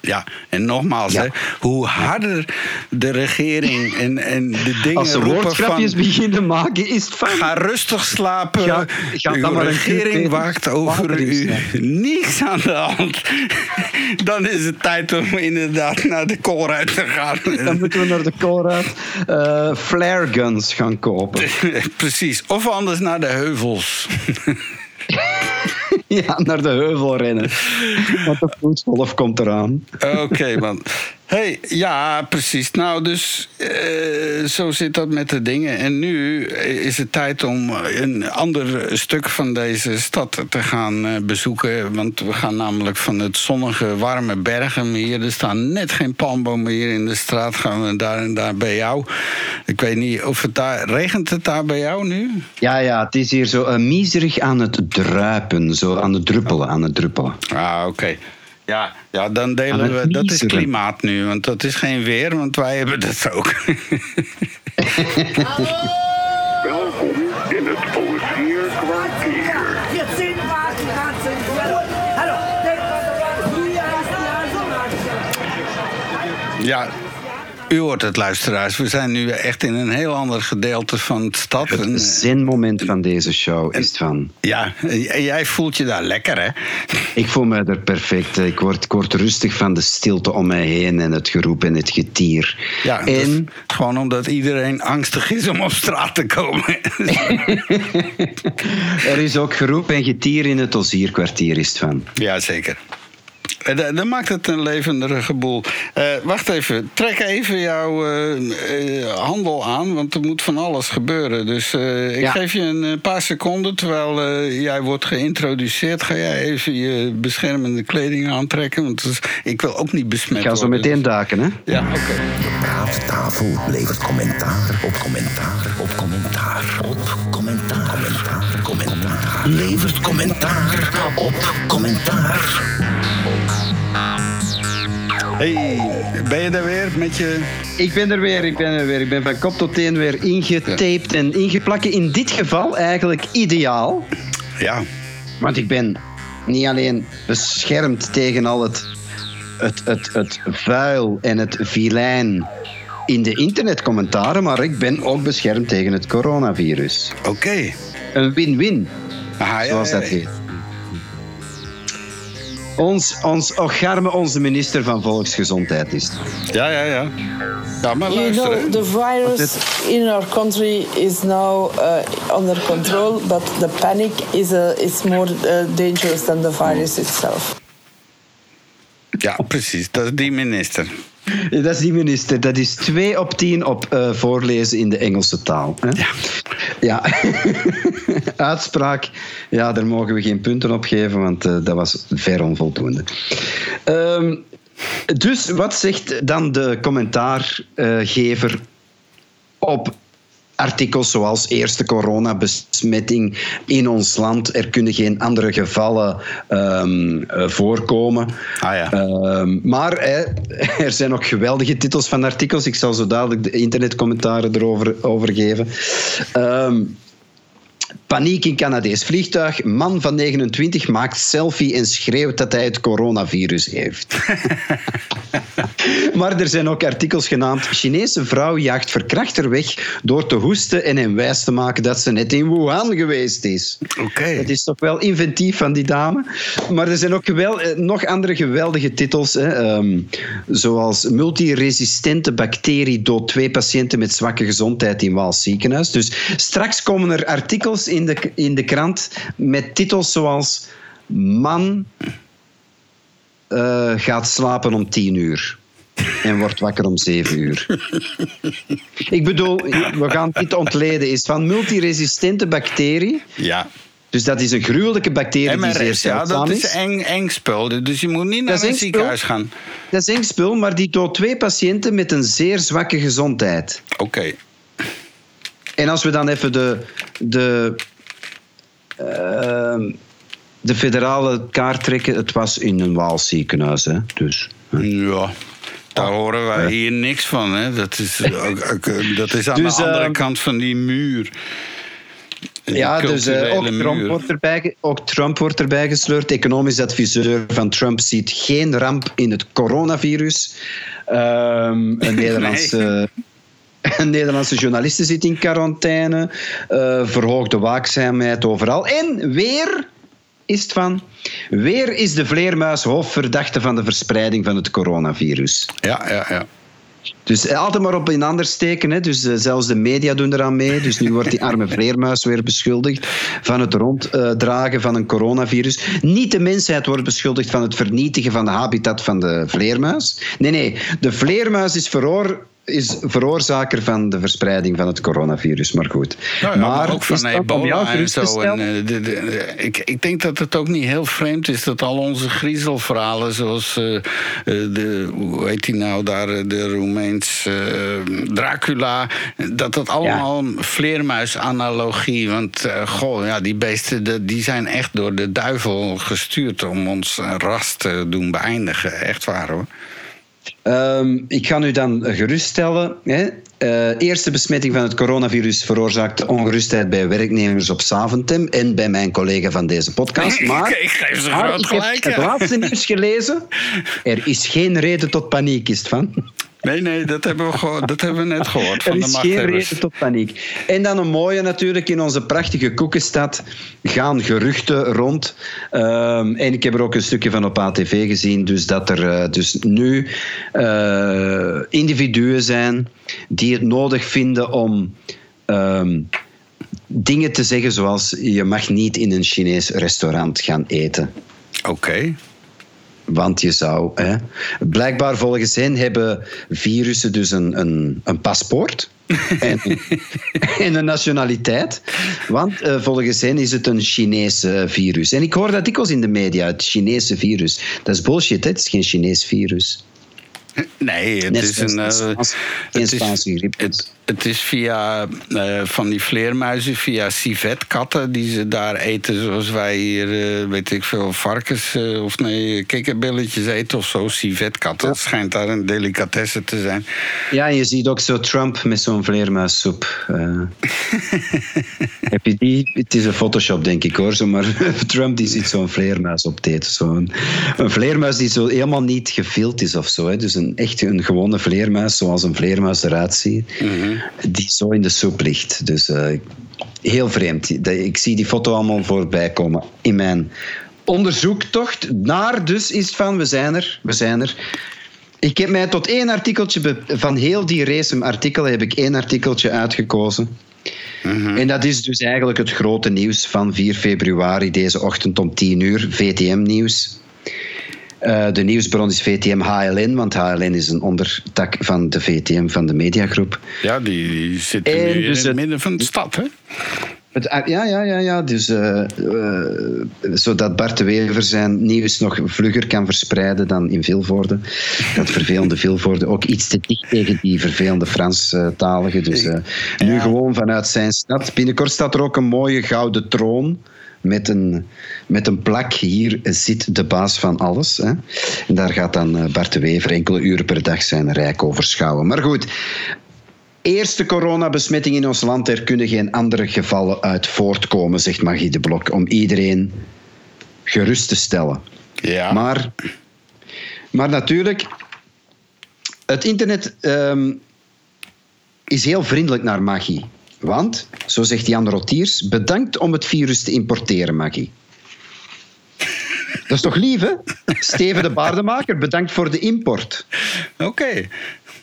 Ja, en nogmaals, hè, hoe harder de regering en, en de dingen Als ze woordgrapjes beginnen maken, is het fijn. Ga rustig slapen. Ga, ga Uw regering waakt over u. Niets aan de hand. Dan is het tijd om inderdaad naar de koolruit te gaan. Dan moeten we naar de koolruit uh, flare guns gaan kopen. Precies. Of anders naar de heuvels. ja, naar de heuvel rennen. Want de vloedgolf komt eraan. Oké, man hey, ja, precies. Nou, dus uh, zo zit dat met de dingen. En nu is het tijd om een ander stuk van deze stad te gaan uh, bezoeken. Want we gaan namelijk van het zonnige, warme bergen hier. Er staan net geen palmbomen hier in de straat. Gaan we daar en daar bij jou. Ik weet niet of het daar... Regent het daar bij jou nu? Ja, ja, het is hier zo uh, miserig aan het druipen. Zo aan het druppelen, aan het druppelen. Ah, oké. Ja, ja, dan delen we. Dat is klimaat nu, want dat is geen weer, want wij hebben dat ook. Welkom in het Ozierkwartier. Ja, U hoort het, luisteraars. We zijn nu echt in een heel ander gedeelte van de stad. Het eh, zinmoment van deze show is van... ja, jij voelt je daar lekker, hè? Ik voel me er perfect. Ik word, ik word rustig van de stilte om mij heen en het geroep en het getier. Ja, dus en gewoon omdat iedereen angstig is om op straat te komen. er is ook geroep en getier in het Ozierkwartier, is het van. ja, zeker. Eh, dat- Dat maakt het een levendige boel. Eh, wacht even, trek even jouw eh, eh, handel aan, want er moet van alles gebeuren. Dus eh, ik Ja. geef je een eh, paar seconden terwijl eh, jij wordt geïntroduceerd. Ga jij even je beschermende kleding aantrekken? Want ik wil ook niet besmet Ik ga zo worden. meteen duiken, hè? Ja, oké. De praattafel levert commentaar op commentaar op commentaar op commentaar. Commentaar, commentaar. Levert commentaar op commentaar. Hey, ben je daar weer met je... Ik ben er weer, ik ben er weer. Ik ben van kop tot teen weer ingetaped en ingeplakt. In dit geval eigenlijk ideaal. Ja, Want ik ben niet alleen beschermd tegen al het, het, het, het vuil en het vilijn in de internetcommentaren, maar ik ben ook beschermd tegen het coronavirus. oké. Een win-win, Ah, ja, zoals dat heet. Ons, ons ocharme, onze minister van Volksgezondheid is. Ja, ja, ja. Ja, maar You luister, hè. know, the virus in our country is now uh, under control, but the panic is, uh, is more uh, dangerous than the virus itself. Ja, precies. Dat is die minister. Dat is die minister. Dat is 2 op 10 op eh, voorlezen in de Engelse taal. Hè? Ja. Ja. Uitspraak, ja, daar mogen we geen punten op geven, want eh, dat was ver onvoldoende. Ehm, dus wat zegt dan de commentaargever op artikels zoals eerste coronabesmetting in ons land. Er kunnen geen andere gevallen ehm, eh, voorkomen. Ah ja. Ehm, maar er zijn ook geweldige titels van artikels. Ik zal zo dadelijk de internetcommentaren erover over geven. Ehm, Paniek in Canadees vliegtuig. Man van 29 maakt selfie en schreeuwt dat hij het coronavirus heeft. maar er zijn ook artikels genaamd. Chinese vrouw jaagt verkrachter weg door te hoesten en hem wijs te maken dat ze net in Wuhan geweest is. Oké. Dat is toch wel inventief van die dame. Maar er zijn ook gewel- eh, nog andere geweldige titels. Hè, ehm, zoals multiresistente bacterie doodt twee patiënten met zwakke gezondheid in Waals ziekenhuis. Dus straks komen er artikels in de, in de krant met titels zoals Man eh, gaat slapen om tien uur. En wordt wakker om zeven uur. Ik bedoel, we gaan dit ontleden. Is van multiresistente bacterie. Ja. Dus dat is een gruwelijke bacterie die zeer ja, dat is. eng, eng spul. Dus je moet niet naar eng ziekenhuis spul. gaan. Dat is eng spul, maar die doodt twee patiënten met een zeer zwakke gezondheid. Oké. En als we dan even de, de, de federale kaart trekken, het was in een Waals ziekenhuis. Hè? Dus, Ja. Daar horen wij hier niks van. Hè. Dat, is, ook, dat is aan Dus, de andere ehm, kant van die muur. Die ja, dus eh, ook, Trump wordt erbij, ook Trump wordt erbij gesleurd. Economisch adviseur van Trump ziet geen ramp in het coronavirus. Ehm, een Nederlandse... Nederlandse journaliste zit in quarantaine. eh, verhoogde waakzaamheid overal. En weer is het van. Weer is de vleermuis hoofdverdachte van de verspreiding van het coronavirus. Ja, ja, ja. Dus eh, altijd maar op een ander steken. Hè. Dus eh, zelfs de media doen eraan mee. Dus nu wordt die arme vleermuis weer beschuldigd van het ronddragen van een coronavirus. Niet de mensheid wordt beschuldigd van het vernietigen van de habitat van de vleermuis. Nee, nee. De vleermuis is, veroor, is veroorzaker van de verspreiding van het coronavirus. Maar goed. Nou ja, maar, ook van ebola en zo. En, eh, de, de- ik, ik denk dat het ook niet heel vreemd is dat al onze griezelverhalen, zoals eh, eh, de, hoe heet die nou daar, de Roemeens Dracula, dat dat allemaal een vleermuisanalogie. Want eh, goh, ja, die beesten de- die zijn echt door de duivel gestuurd om ons ras te doen beëindigen. Echt waar hoor. Ehm, ik ga u dan geruststellen. Hè. Eh, eerste besmetting van het coronavirus veroorzaakt ongerustheid bij werknemers op Saventem en bij mijn collega van deze podcast. Maar, Ik geef ze groot ik heb het laatste nieuws gelezen. Er is geen reden tot paniek, is het van. Nee, nee, dat hebben we, gehoord, dat hebben we net gehoord van er de is geen machthebbers. reden tot paniek. En dan een mooie natuurlijk, in onze prachtige koekenstad gaan geruchten rond. Ehm, en ik heb er ook een stukje van op ATV gezien, dus dat er eh, dus nu eh, individuen zijn die het nodig vinden om ehm, dingen te zeggen zoals je mag niet in een Chinees restaurant gaan eten. Oké. Want je zou. Hè. Blijkbaar volgens hen hebben virussen dus een, een, een paspoort. en, en een nationaliteit. Want eh, volgens hen is het een Chinese virus. En ik hoor dat dikwijls in de media, het Chinese virus. Dat is bullshit, hè? het is geen Chinees virus. Nee, het Net is een. eh, Spaanse- het geen is- Spaanse griep. Het, het is via eh, van die vleermuizen, via civetkatten, die ze daar eten, zoals wij hier, eh, weet ik veel, varkens eh, of nee, kikkerbilletjes eten of zo. Civetkatten, dat schijnt daar een delicatesse te zijn. Ja, en je ziet ook zo Trump met zo'n vleermuissoep. Heb je die? Het is een Photoshop, denk ik hoor. Zo, maar Trump die ziet zo'n vleermuis op eten. Zo'n een vleermuis die zo helemaal niet gefild is of zo. Hè. Dus een, echt een gewone vleermuis, zoals een vleermuis eruit ziet, die zo in de soep ligt. Dus eh, heel vreemd. Ik zie die foto allemaal voorbij komen in mijn onderzoektocht naar dus is van, we zijn er, we zijn er. Ik heb mij tot één artikeltje, van heel die race artikelen heb ik één artikeltje uitgekozen. En dat is dus eigenlijk het grote nieuws van 4 februari, deze ochtend om 10 uur, VTM-nieuws. Eh, de nieuwsbron is VTM HLN, want HLN is een ondertak van de VTM van de mediagroep. Ja, die, En nu hier dus in het het- midden van de stad, hè? Het, ja, ja, ja, ja. Dus, eh, eh, zodat Bart de Wever zijn nieuws nog vlugger kan verspreiden dan in Vilvoorde. Dat vervelende Vilvoorde ook iets te dicht tegen die vervelende Franstaligen. Dus nu gewoon vanuit zijn stad. Binnenkort staat er ook een mooie gouden troon. Met een, met een plak, hier zit de baas van alles. Hè. En daar gaat dan eh, Bart de Wever enkele uren per dag zijn rijk over schouwen. Maar goed, eerste coronabesmetting in ons land. Er kunnen geen andere gevallen uit voortkomen, zegt Magie de Blok. Om iedereen gerust te stellen. Ja. Maar, maar natuurlijk, het internet ehm, is heel vriendelijk naar Magie. Want, zo zegt Jan Rotiers, bedankt om het virus te importeren, Magie. Dat is toch lief, hè? Steven de Baardemaker, bedankt voor de import. Oké.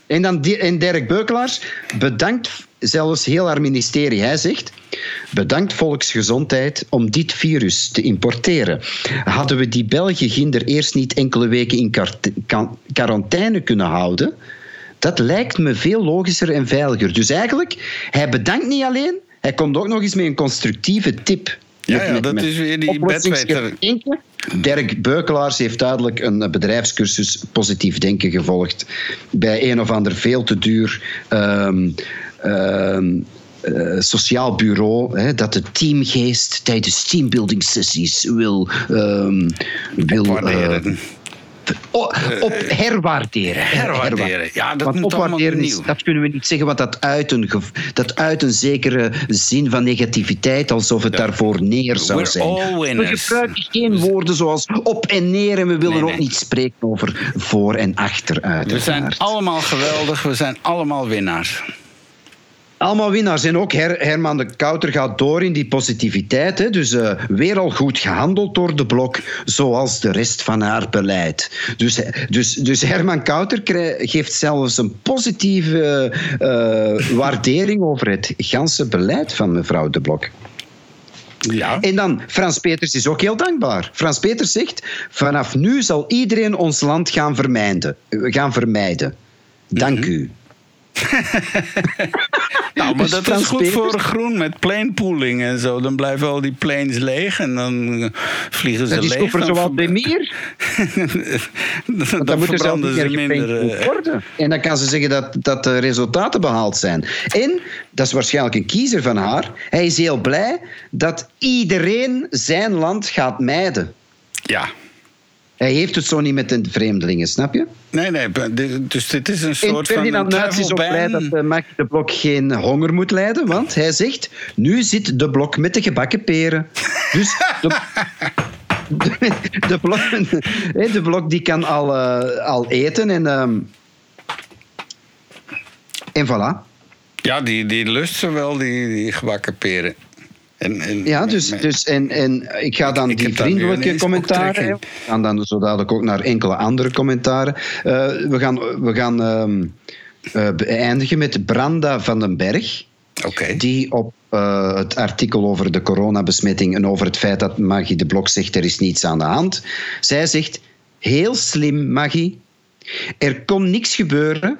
En dan en Dirk Beukelaars, bedankt zelfs heel haar ministerie. Hij zegt, bedankt volksgezondheid om dit virus te importeren. Hadden we die Belgen ginder eerst niet enkele weken in quarantaine kunnen houden, dat lijkt me veel logischer en veiliger. Dus eigenlijk, hij bedankt niet alleen, hij komt ook nog eens met een constructieve tip. Ja, ja, dat is weer die denken. Dirk Beukelaars heeft duidelijk een bedrijfscursus positief denken gevolgd bij een of ander veel te duur ehm, ehm, eh, sociaal bureau hè, dat de teamgeest tijdens teambuilding sessies wil, ehm, wil eh, op herwaarderen. Herwaarderen. Ja, dat Want moet allemaal opwaarderen is, nieuw. dat kunnen we niet zeggen, want dat uit een, dat uit een zekere zin van negativiteit, alsof het daarvoor neer zou We're zijn. We gebruiken geen woorden zoals op en neer en we willen Nee, ook niet spreken over voor en achter. We zijn allemaal geweldig, we zijn allemaal winnaars. Allemaal winnaars. En ook Her- Herman de Kouter gaat door in die positiviteit. Hè. Dus eh, weer al goed gehandeld door de blok, zoals de rest van haar beleid. Dus, dus, dus Herman Kouter geeft zelfs een positieve eh, waardering over het ganse beleid van mevrouw de Blok. Ja. En dan, Frans Peters is ook heel dankbaar. Frans Peters zegt, vanaf nu zal iedereen ons land gaan vermijden. Gaan vermijden. Dank u. Nou, maar Dus dat is goed voor groen met planepooling en zo. Dan blijven al die planes leeg en dan vliegen ze Dat is leeg. Dan ver- bij meer. dan Dan moet er zelf verbranden ze meer minder. eh, worden. En dan kan ze zeggen dat, dat de resultaten behaald zijn. En, dat is waarschijnlijk een kiezer van haar, hij is heel blij dat iedereen zijn land gaat mijden. Ja. Hij heeft het zo niet met de vreemdelingen, snap je? Nee, nee, dus dit is een En soort van een Nuits is ook blij dat uh, Max de Blok geen honger moet lijden, want hij zegt, nu zit de Blok met de gebakken peren. Dus de, de, de blok, de blok die kan al, eh, al eten en... ehm, En voilà. Ja, die, die lust ze wel, die, die gebakken peren. En, en, Ja, dus, dus en, en ik ga dan Ik die vriendelijke commentaren. We gaan dan zo dadelijk ook naar enkele andere commentaren. Eh, we gaan, we gaan eh, beëindigen met Branda van den Berg. Die op eh, het artikel over de coronabesmetting en over het feit dat Maggie de Blok zegt er is niets aan de hand. Zij zegt, heel slim Maggie, er kon niks gebeuren.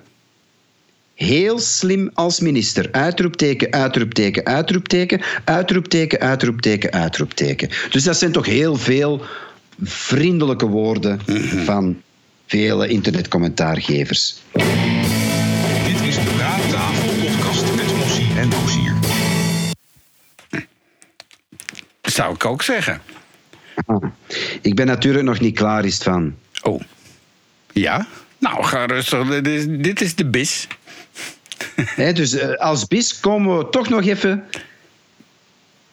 Heel slim als minister. Uitroepteken, uitroepteken, uitroepteken, uitroepteken, uitroepteken, uitroepteken. Dus dat zijn toch heel veel vriendelijke woorden van vele internetcommentaargevers. Dit is de Praattafel podcast met Mossie en Koesier. Zou ik ook zeggen. Ah, Ik ben natuurlijk nog niet klaar, is het van. Oh. Ja? Nou, ga rustig. Dit is, dit is de bis. Dus eh, als bis komen we toch nog even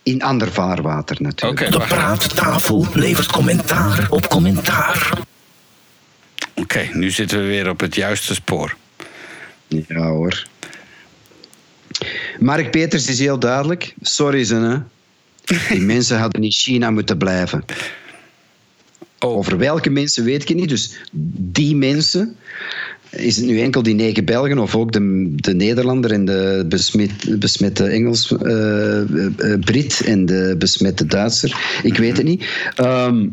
in ander vaarwater natuurlijk. De praattafel levert commentaar op commentaar. Oké, nu zitten we weer op het juiste spoor. Ja hoor. Mark Peters is heel duidelijk. Sorry ze, hè. Die mensen hadden in China moeten blijven. Oh. Over welke mensen weet ik niet. Dus die mensen. Is het nu enkel die negen Belgen of ook de, de Nederlander en de besmet, besmette Engels, eh, eh, Brit en de besmette Duitser? Ik weet het niet. Ehm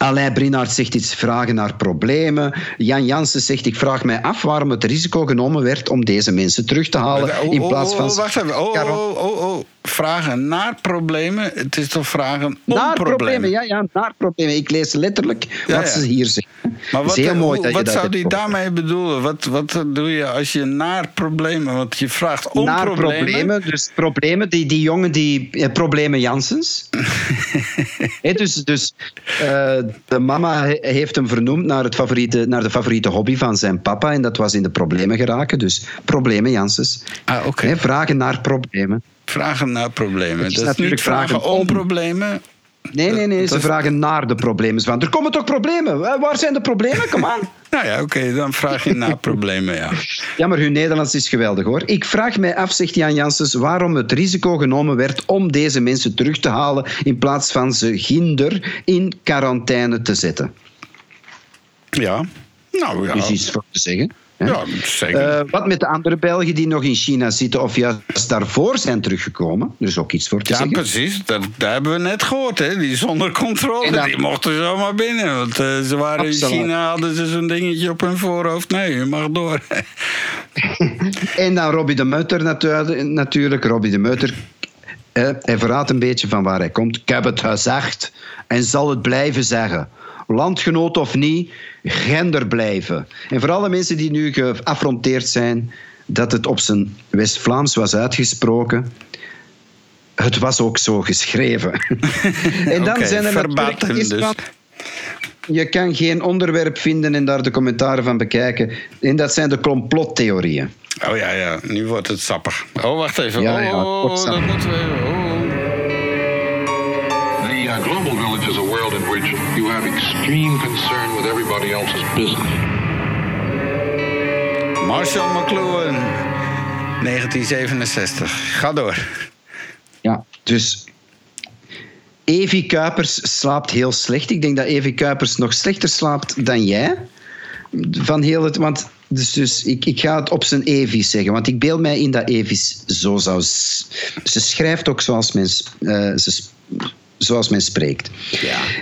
Alain Brinaert zegt iets vragen naar problemen. Jan Jansen zegt: Ik vraag mij af waarom het risico genomen werd om deze mensen terug te halen. Oh, in oh, plaats van. oh, wacht even. Oh, oh, oh, oh. Vragen naar problemen. Het is toch vragen om Naar problemen? problemen, ja, ja, naar problemen. Ik lees letterlijk Ja, wat ja. ze hier zeggen. Maar wat, heel mooi hoe- dat je wat zou die daarmee bedoelen? Wat, wat doe je als je naar problemen... Want je vraagt om naar problemen. problemen. Dus problemen, die, die jongen die. eh, problemen Janssens. Hè, dus dus eh, de mama he- heeft hem vernoemd naar, het favoriete, naar de favoriete hobby van zijn papa. En dat was in de problemen geraken. Dus problemen Janssens. Ah, oké. Vragen naar problemen. Vragen naar problemen. Het is Dat is natuurlijk niet vragen om problemen. Nee, nee, nee. Dat Ze is- vragen naar de problemen. Van, er komen toch problemen? Waar zijn de problemen? Kom aan. Nou ja, oké, dan vraag je naar problemen, ja. Ja, maar hun Nederlands is geweldig hoor. Ik vraag mij af, zegt Jan Janssens, waarom het risico genomen werd om deze mensen terug te halen in plaats van ze ginder in quarantaine te zetten. Ja, nou ja. Is iets voor te zeggen. Ja, zeker. Eh, wat met de andere Belgen die nog in China zitten of juist daarvoor zijn teruggekomen? Er is ook iets voor te Ja, zeggen. precies. Dat, dat hebben we net gehoord, hè. Die zonder controle, dan- die mochten zomaar binnen. Want eh, ze waren Absoluut. in China, hadden ze zo'n dingetje op hun voorhoofd. Nee, je mag door. En dan Robbie de Mutter natu- natuurlijk. Robbie de Mutter, hij verraadt een beetje van waar hij komt. Ik heb het gezegd en zal het blijven zeggen. Landgenoot of niet, gender blijven. En voor alle mensen die nu geaffronteerd zijn dat het op zijn West-Vlaams was uitgesproken... Het was ook zo geschreven. en dan zijn er natuurlijk... je kan geen onderwerp vinden en daar de commentaren van bekijken. En dat zijn de complottheorieën. Oh ja, ja, nu wordt het sappig. Oh, wacht even. Ja, oh, ja, oh, dat moeten we... Oh. The uh, global village is a world in which you have extreme concern with everybody else's business. Marshall McLuhan, 1967. Ga door. Ja, dus Evi Kuipers slaapt heel slecht. Ik denk dat Evi Kuipers nog slechter slaapt dan jij. Van heel het, want dus, dus ik, ik ga het op zijn Evi zeggen, want ik beeld mij in dat Evi zo zou. Ze schrijft ook zoals men, s- eh, ze, zoals men spreekt.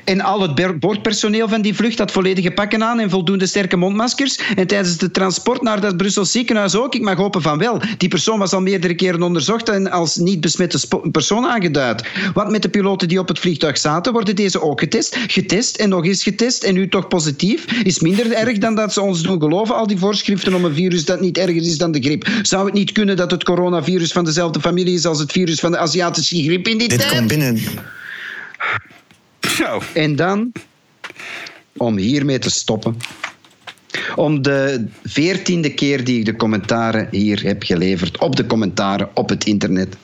En al het boordpersoneel van die vlucht had volledige pakken aan en voldoende sterke mondmaskers. En tijdens de transport naar dat Brussels ziekenhuis ook. Ik mag hopen van wel. Die persoon was al meerdere keren onderzocht en als niet besmette persoon aangeduid. Wat met de piloten die op het vliegtuig zaten, worden deze ook getest. Getest en nog eens getest en nu toch positief. Is minder erg dan dat ze ons doen geloven. Al die voorschriften om een virus dat niet erger is dan de griep. Zou het niet kunnen dat het coronavirus van dezelfde familie is als het virus van de Aziatische griep in die Dit tijd? komt binnen. Zo. En dan, om hiermee te stoppen, om de veertiende keer die ik de commentaren hier heb geleverd, op de commentaren op het internet.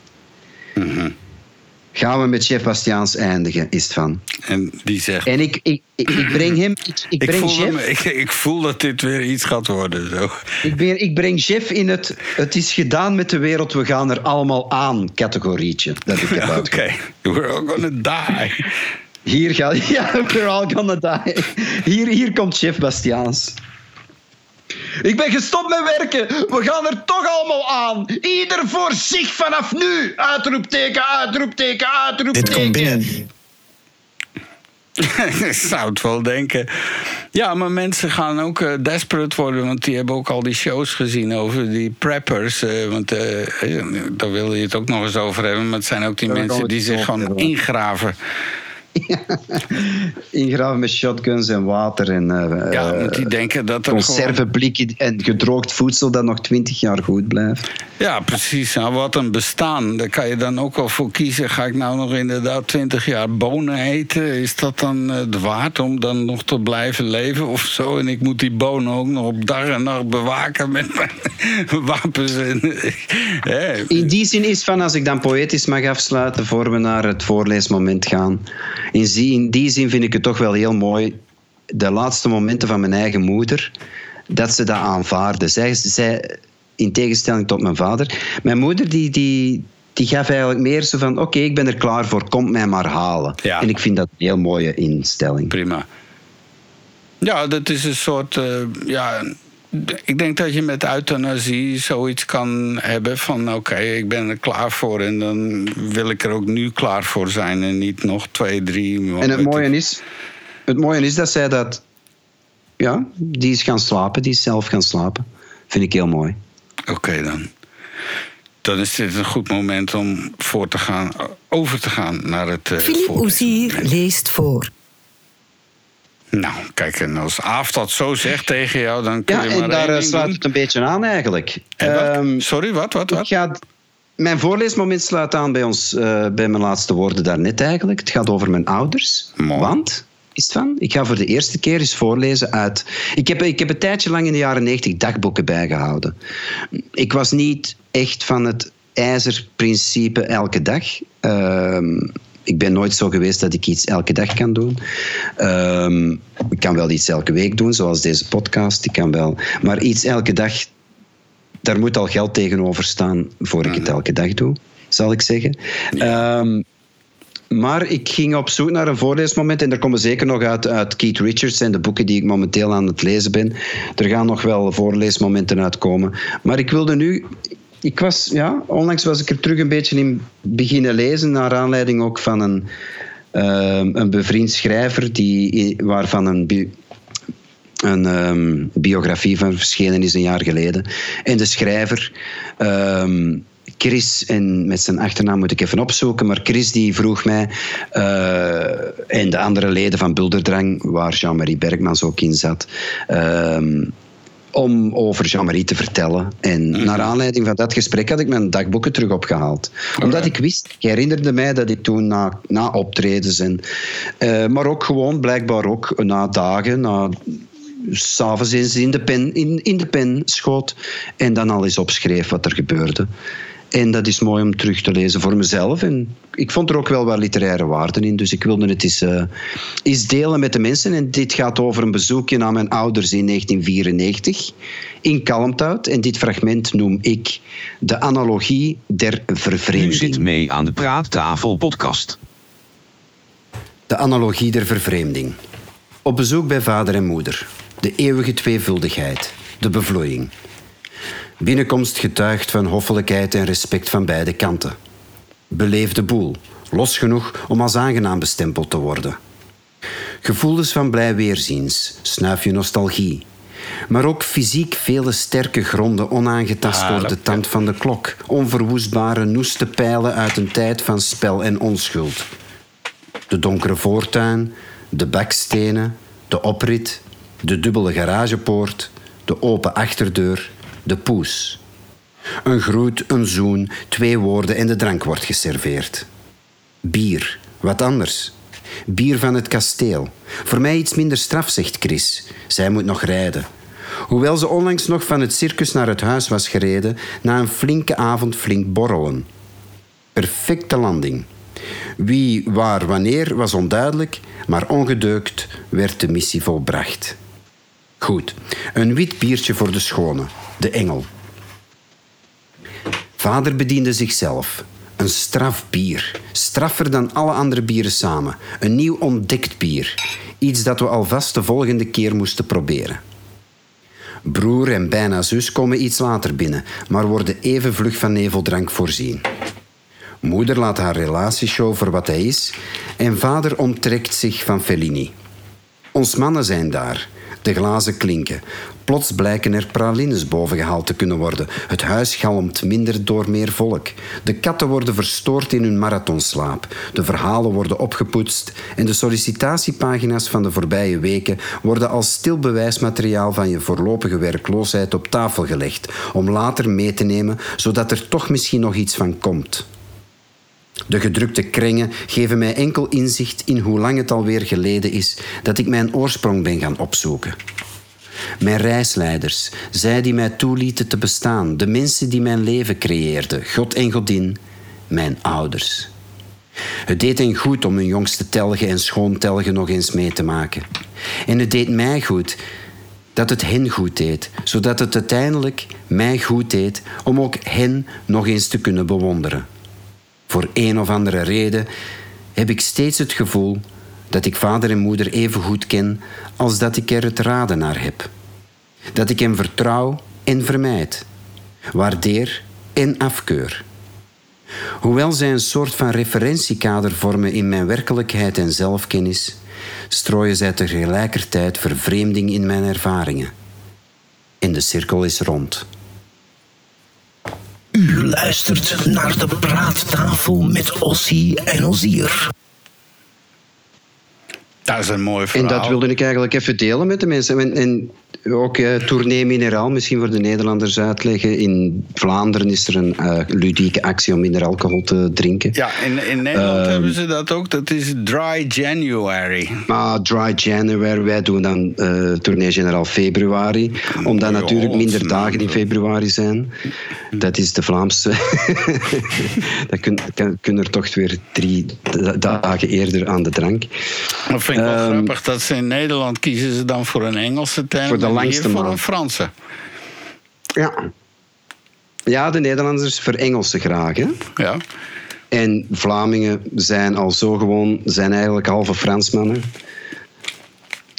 Gaan we met chef Bastiaans eindigen, is het van. En die zegt... En ik, ik, ik, ik breng hem... Ik, ik breng voel, chef... hem- ik, ik voel dat dit weer iets gaat worden. Zo. Ik, ben, ik breng Jeff in het het is gedaan met de wereld, we gaan er allemaal aan categorietje. Dat ik heb Oké, uitgevoerd. we're all gonna die. Hier gaat... Ja, we're all gonna die. Hier, hier komt chef Bastiaans. Ik ben gestopt met werken. We gaan er toch allemaal aan. Ieder voor zich vanaf nu. Uitroepteken, uitroepteken, uitroepteken. ik zou het wel denken. Ja, maar mensen gaan ook eh, desperate worden, want die hebben ook al die shows gezien over die preppers. eh, want eh, daar wil je het ook nog eens over hebben. Maar het zijn ook die mensen die zich gewoon hebben. ingraven. Ingraven met shotguns en water en eh, Ja, eh, want die denken dat er gewoon... en gedroogd voedsel dat nog twintig jaar goed blijft. Ja, precies. Nou, wat een bestaan. Daar kan je dan ook al voor kiezen. Ga ik nou nog inderdaad twintig jaar bonen eten? Is dat dan eh, het waard om dan nog te blijven leven of zo? En ik moet die bonen ook nog op dag en nacht bewaken met mijn wapens. En. In die zin is van, als ik dan poëtisch mag afsluiten voor we naar het voorleesmoment gaan. In die, in die zin vind ik het toch wel heel mooi, de laatste momenten van mijn eigen moeder, dat ze dat aanvaarde. Zij, zij in tegenstelling tot mijn vader, mijn moeder die, die, die gaf eigenlijk meer zo van, oké, ik ben er klaar voor, kom mij maar halen. Ja. En ik vind dat een heel mooie instelling. Prima. Ja, dat is een soort. eh, ja, ik denk dat je met euthanasie zoiets kan hebben van: oké, ik ben er klaar voor en dan wil ik er ook nu klaar voor zijn en niet nog twee, drie. En het mooie ik- is, het mooie is dat zij dat, ja, die is gaan slapen, die is zelf gaan slapen. Vind ik heel mooi. Oké dan. Dan is dit een goed moment om voor te gaan, over te gaan naar het. eh, Philippe voor- Ozier leest voor. Nou, kijk, en als Aaf dat zo zegt tegen jou, dan kun Ja, je en maar daar één eh, sluit doen. het een beetje aan eigenlijk. En wat? Ehm, Sorry, wat, wat, wat? ga, mijn voorleesmoment sluit aan bij, ons, eh, bij mijn laatste woorden daarnet eigenlijk. Het gaat over mijn ouders. Want, is het van, ik ga voor de eerste keer eens voorlezen uit... Ik heb, ik heb een tijdje lang in de jaren 90 dagboeken bijgehouden. Ik was niet echt van het ijzerprincipe elke dag. Ehm, ik ben nooit zo geweest dat ik iets elke dag kan doen. Ehm, ik kan wel iets elke week doen, zoals deze podcast. Ik kan wel, maar iets elke dag, daar moet al geld tegenover staan voor ik het elke dag doe, zal ik zeggen. Ehm, maar ik ging op zoek naar een voorleesmoment en er komen zeker nog uit, uit Keith Richards en de boeken die ik momenteel aan het lezen ben. Er gaan nog wel voorleesmomenten uitkomen. Maar ik wilde nu. Ik was, ja, onlangs was ik er terug een beetje in beginnen lezen, naar aanleiding ook van een, ehm, een bevriend schrijver die, waarvan een, een ehm, biografie van verschenen is een jaar geleden. En de schrijver, ehm, Chris, en met zijn achternaam moet ik even opzoeken, maar Chris die vroeg mij, eh, en de andere leden van Bulderdrang, waar Jean-Marie Bergmans ook in zat, om over Jean-Marie te vertellen. En naar aanleiding van dat gesprek had ik mijn dagboeken terug opgehaald. Omdat ik wist, ik herinnerde mij dat ik toen na, na optredens, en, eh, maar ook gewoon blijkbaar ook na dagen, na s'avonds eens in de, pen, in, in de pen schoot en dan al eens opschreef wat er gebeurde. En dat is mooi om terug te lezen voor mezelf. En ik vond er ook wel wat literaire waarden in, dus ik wilde het eens, eh, eens delen met de mensen. En dit gaat over een bezoekje naar mijn ouders in 1994 in Kalmthout. En dit fragment noem ik de analogie der vervreemding. U zit mee aan de Praattafel podcast. De analogie der vervreemding. Op bezoek bij vader en moeder. De eeuwige tweevuldigheid. De bevloeiing. Binnenkomst getuigt van hoffelijkheid en respect van beide kanten. Beleefde boel. Los genoeg om als aangenaam bestempeld te worden. Gevoelens van blij weerziens. Snuif je nostalgie. Maar ook fysiek vele sterke gronden onaangetast Ah, door de tand van de klok. Onverwoestbare noeste pijlen uit een tijd van spel en onschuld. De donkere voortuin, de bakstenen, de oprit, de dubbele garagepoort, de open achterdeur, de poes. Een groet, een zoen, twee woorden en de drank wordt geserveerd. Bier, wat anders. Bier van het kasteel. Voor mij iets minder straf, zegt Chris. Zij moet nog rijden. Hoewel ze onlangs nog van het circus naar het huis was gereden na een flinke avond flink borrelen. Perfecte landing. Wie, waar, wanneer was onduidelijk, maar ongedeukt werd de missie volbracht. Goed, een wit biertje voor de schone, de engel. Vader bediende zichzelf. Een straf bier. Straffer dan alle andere bieren samen. Een nieuw ontdekt bier. Iets dat we alvast de volgende keer moesten proberen. Broer en bijna zus komen iets later binnen, maar worden even vlug van neveldrank voorzien. Moeder laat haar relatieshow voor wat hij is en vader onttrekt zich van Fellini. Ons mannen zijn daar. De glazen klinken. Plots blijken er pralines bovengehaald te kunnen worden. Het huis galmt minder door meer volk. De katten worden verstoord in hun marathonslaap. De verhalen worden opgepoetst en de sollicitatiepagina's van de voorbije weken worden als stil bewijsmateriaal van je voorlopige werkloosheid op tafel gelegd om later mee te nemen, zodat er toch misschien nog iets van komt. De gedrukte krengen geven mij enkel inzicht in hoe lang het alweer geleden is dat ik mijn oorsprong ben gaan opzoeken. Mijn reisleiders, zij die mij toelieten te bestaan, de mensen die mijn leven creëerden, God en Godin, mijn ouders. Het deed hen goed om hun jongste telgen en schoontelgen nog eens mee te maken. En het deed mij goed dat het hen goed deed, zodat het uiteindelijk mij goed deed om ook hen nog eens te kunnen bewonderen. Voor een of andere reden heb ik steeds het gevoel dat ik vader en moeder even goed ken als dat ik er het raden naar heb. Dat ik hem vertrouw en vermijd, waardeer en afkeur. Hoewel zij een soort van referentiekader vormen in mijn werkelijkheid en zelfkennis, strooien zij tegelijkertijd vervreemding in mijn ervaringen. En de cirkel is rond. U luistert naar de praattafel met Ossie en Ozier. Dat is een mooi verhaal. En dat wilde ik eigenlijk even delen met de mensen. En, en ook uh, Tournee Mineraal, misschien voor de Nederlanders uitleggen. In Vlaanderen is er een uh, ludieke actie om minder alcohol te drinken. Ja, in, in Nederland Uh, hebben ze dat ook. Dat is Dry January. Maar Dry January, wij doen dan uh, Tournee Generaal februari. Omdat natuurlijk minder dagen in februari zijn. Dat is de Vlaamse. Dan kun, kun, kunnen er toch weer drie da- dagen eerder aan de drank. Dat vind ik wel Ehm, grappig. Dat ze in Nederland kiezen ze dan voor een Engelse term. Voor de en hier langste voor een Franse. Ja. Ja, de Nederlanders verengelsen graag. Hè? Ja. En Vlamingen zijn al zo gewoon, zijn eigenlijk halve Fransmannen.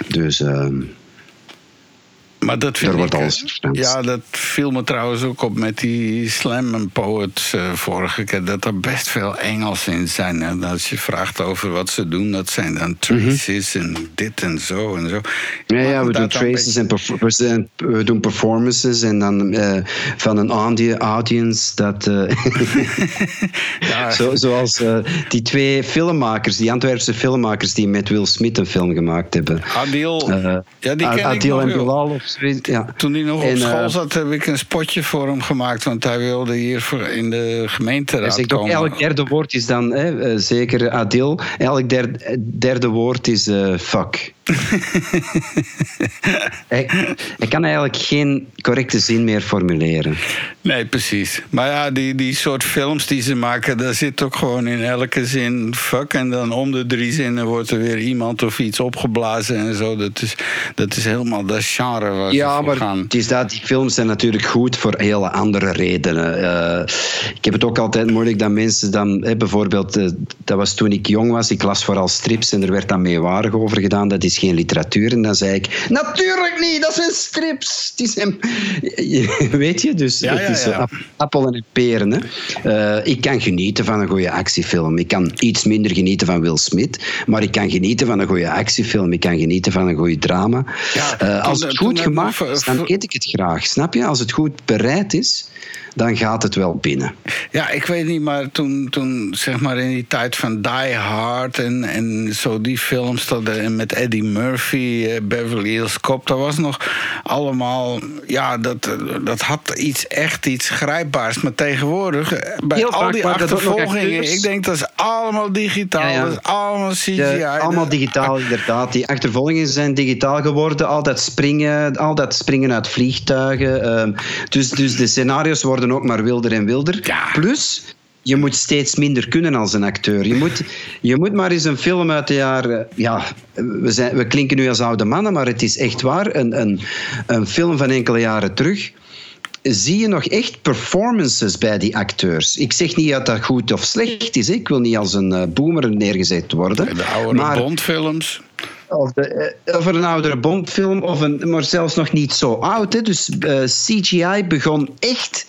Dus ehm, Maar dat vind wordt ik, alles. Ja, dat viel me trouwens ook op met die slam poets eh, vorige keer. Dat er best veel Engels in zijn. En als je vraagt over wat ze doen, dat zijn dan traces en dit en zo en zo. ja, ja, we doen traces en we doen performances en dan eh, van een audi- audience dat. eh, zo, zoals die twee filmmakers, die Antwerpse filmmakers die met Will Smith een film gemaakt hebben. Adil. Ja, die ken ik Adil nog, en. Bilal of Ja. Toen hij nog op school eh, zat, heb ik een spotje voor hem gemaakt. Want hij wilde hier voor in de gemeenteraad ook, komen. elk derde woord is dan, hè, eh, zeker Adil, elk derde, derde woord is eh, fuck. hij, hij kan eigenlijk geen correcte zin meer formuleren. Nee, precies. Maar ja, die, die soort films die ze maken, daar zit ook gewoon in elke zin fuck. En dan om de drie zinnen wordt er weer iemand of iets opgeblazen en zo. Dat is, dat is helemaal dat genre waar ze Ja, maar gaan. het is dat, die films zijn natuurlijk goed voor hele andere redenen. Eh, ik heb het ook altijd moeilijk dat mensen dan, bijvoorbeeld, eh, dat was toen ik jong was, ik las vooral strips en er werd dan meewarig over gedaan, dat is geen literatuur. En dan zei ik, natuurlijk niet, dat zijn strips. Die zijn... Weet je, dus Ja, het is ja. appel en peren. Hè. Eh, ik kan genieten van een goede actiefilm. Ik kan iets minder genieten van Will Smith, maar ik kan genieten van een goede actiefilm. Ik kan genieten van een goede drama. Eh, als het toen goed gemaakt is, dan eet ik het graag. Snap je? Als het goed bereid is, dan gaat het wel binnen. Ja, ik weet niet, maar toen, toen zeg maar in die tijd van Die Hard en, en zo die films dat, met Eddie Murphy, eh, Beverly Hills Cop, dat was nog allemaal, ja, dat, dat had iets echt iets grijpbaars. Maar tegenwoordig, eh, bij Heel al vaak die achtervolgingen, ik denk dat is allemaal digitaal, Ja, ja. dat is allemaal CGI. Ja, allemaal digitaal, inderdaad. Die achtervolgingen zijn digitaal geworden. Al dat springen, al dat springen uit vliegtuigen. ehm, dus, dus de scenario's worden ook maar wilder en wilder. Plus, je moet steeds minder kunnen als een acteur. Je moet, je moet maar eens een film uit de jaren... Ja, we, zijn, we klinken nu als oude mannen, maar het is echt waar. Een, een, een film van enkele jaren terug zie je nog echt performances bij die acteurs. Ik zeg niet dat dat goed of slecht is. Ik wil niet als een eh, boomer neergezet worden. De oude maar, Bondfilms. of, de, eh, of een oudere Bondfilm, of een, maar zelfs nog niet zo oud. Hè. Dus eh, CGI begon echt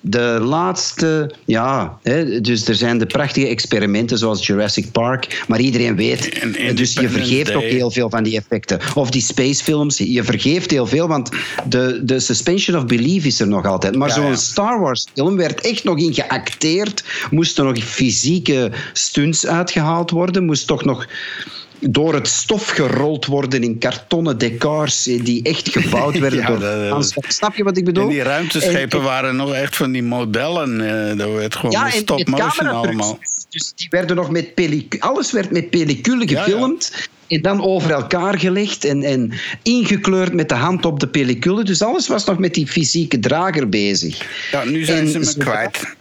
de laatste, ja, hè, dus er zijn de prachtige experimenten zoals Jurassic Park, maar iedereen weet, dus je vergeeft ook heel veel van die effecten. Of die spacefilms, je vergeeft heel veel, want de, de suspension of belief is er nog altijd. Maar Ja, zo'n ja. Star Wars film werd echt nog in geacteerd, moesten nog fysieke stunts uitgehaald worden, moest toch nog door het stof gerold worden in kartonnen decors die echt gebouwd werden Ja, door dat- Snap je wat ik bedoel? En die ruimteschepen En- waren nog echt van die modellen. eh dat werd gewoon ja, met en stop met motion cameratrucs. allemaal. Dus die werden nog met alles werd met pellicule ja. gefilmd. En dan over elkaar gelegd en, en ingekleurd met de hand op de pellicule. Dus alles was nog met die fysieke drager bezig. Ja, nu zijn En ze me kwijt.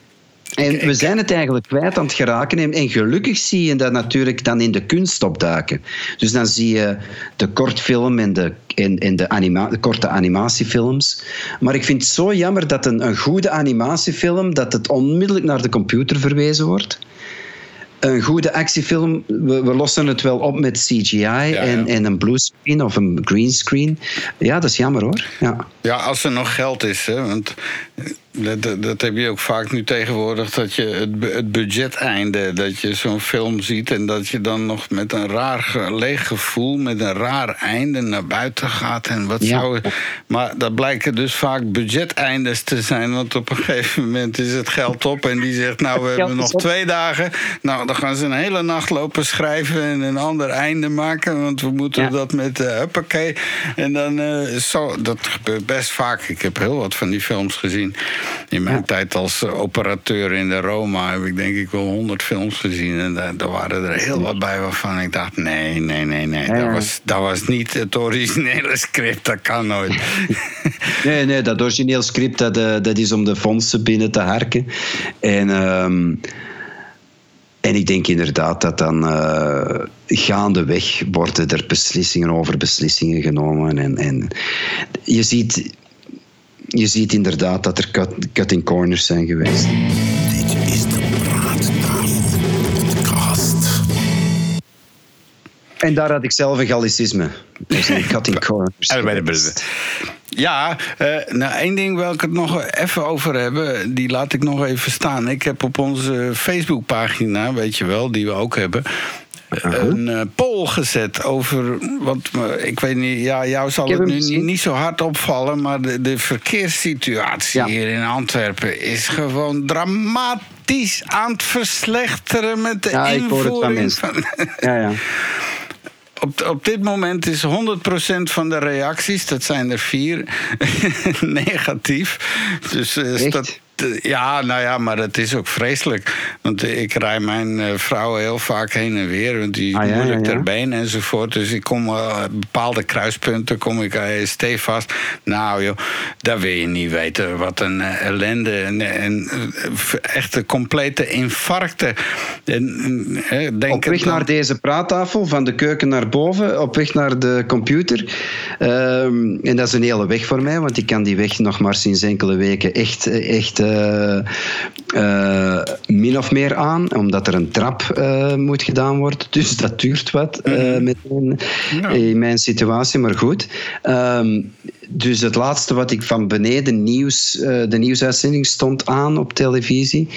En we zijn het eigenlijk kwijt aan het geraken. En, gelukkig zie je dat natuurlijk dan in de kunst opduiken. Dus dan zie je de kortfilm en de, en, en de, anima de korte animatiefilms. Maar ik vind het zo jammer dat een, een goede animatiefilm... dat het onmiddellijk naar de computer verwezen wordt. Een goede actiefilm, we, we lossen het wel op met CGI En, en een bluescreen of een greenscreen. Ja, dat is jammer hoor. Ja. Ja, als er nog geld is. Hè, want dat, dat, dat heb je ook vaak nu tegenwoordig. Dat je het, het budgeteinde, dat je zo'n film ziet... en dat je dan nog met een raar ge- leeg gevoel... met een raar einde naar buiten gaat. En wat Ja. zou... Maar dat blijken dus vaak budgeteindes te zijn. Want op een gegeven moment is het geld op... en die zegt, nou, we hebben nog twee dagen. Nou, dan gaan ze een hele nacht lopen schrijven... en een ander einde maken. Want we moeten Ja. dat met uh, huppakee. En dan eh, zo, dat gebeurt best vaak. Ik heb heel wat van die films gezien. In mijn tijd als operateur in de Roma heb ik denk ik wel honderd films gezien. En daar, daar waren er heel wat bij waarvan ik dacht: nee, nee, nee, nee. Dat, was, dat was niet het originele script. Dat kan nooit. Nee, nee, dat origineel script dat, eh, dat is om de fondsen binnen te harken. En, ehm, en ik denk inderdaad dat dan eh, gaandeweg worden er beslissingen over beslissingen genomen. En, en je, ziet, je ziet inderdaad dat er cut, cutting corners zijn geweest. Dit is En daar had ik zelf een gallicisme. Zijn cutting corners. geweest. Ja, eh, nou één ding wil ik het nog even over hebben. Die laat ik nog even staan. Ik heb op onze Facebookpagina, weet je wel, die we ook hebben. Een eh, poll gezet over. Want eh, ik weet niet, ja, jou zal Ik het nu niet, zo hard opvallen. Maar de, de verkeerssituatie hier in Antwerpen is gewoon dramatisch aan het verslechteren met de Ja, ik hoor het van invoering mensen. van. Ja, ja. Op, op dit moment is 100% van de reacties, dat zijn er vier, negatief. Dus eh, Echt? Ja, nou ja, maar het is ook vreselijk. Want ik rij mijn eh, vrouw heel vaak heen en weer. Want die Ah, ja, moeilijk ja, ja. ter been enzovoort. Dus ik kom eh, bepaalde kruispunten, kom ik eh, stevast. Nou joh, daar wil je niet weten. Wat een ellende. En, en eh, echte complete infarcten. En, denk Op weg dan- naar deze praattafel, van de keuken naar boven, op weg naar de computer. Ehm, en dat is een hele weg voor mij, want ik kan die weg nog maar sinds enkele weken echt, echt min of meer aan, omdat er een trap eh, moet gedaan worden. Dus dat duurt wat eh, met mijn- in mijn situatie, maar goed. Ehm, dus het laatste wat ik van beneden nieuws, eh, de nieuwsuitzending stond aan op televisie.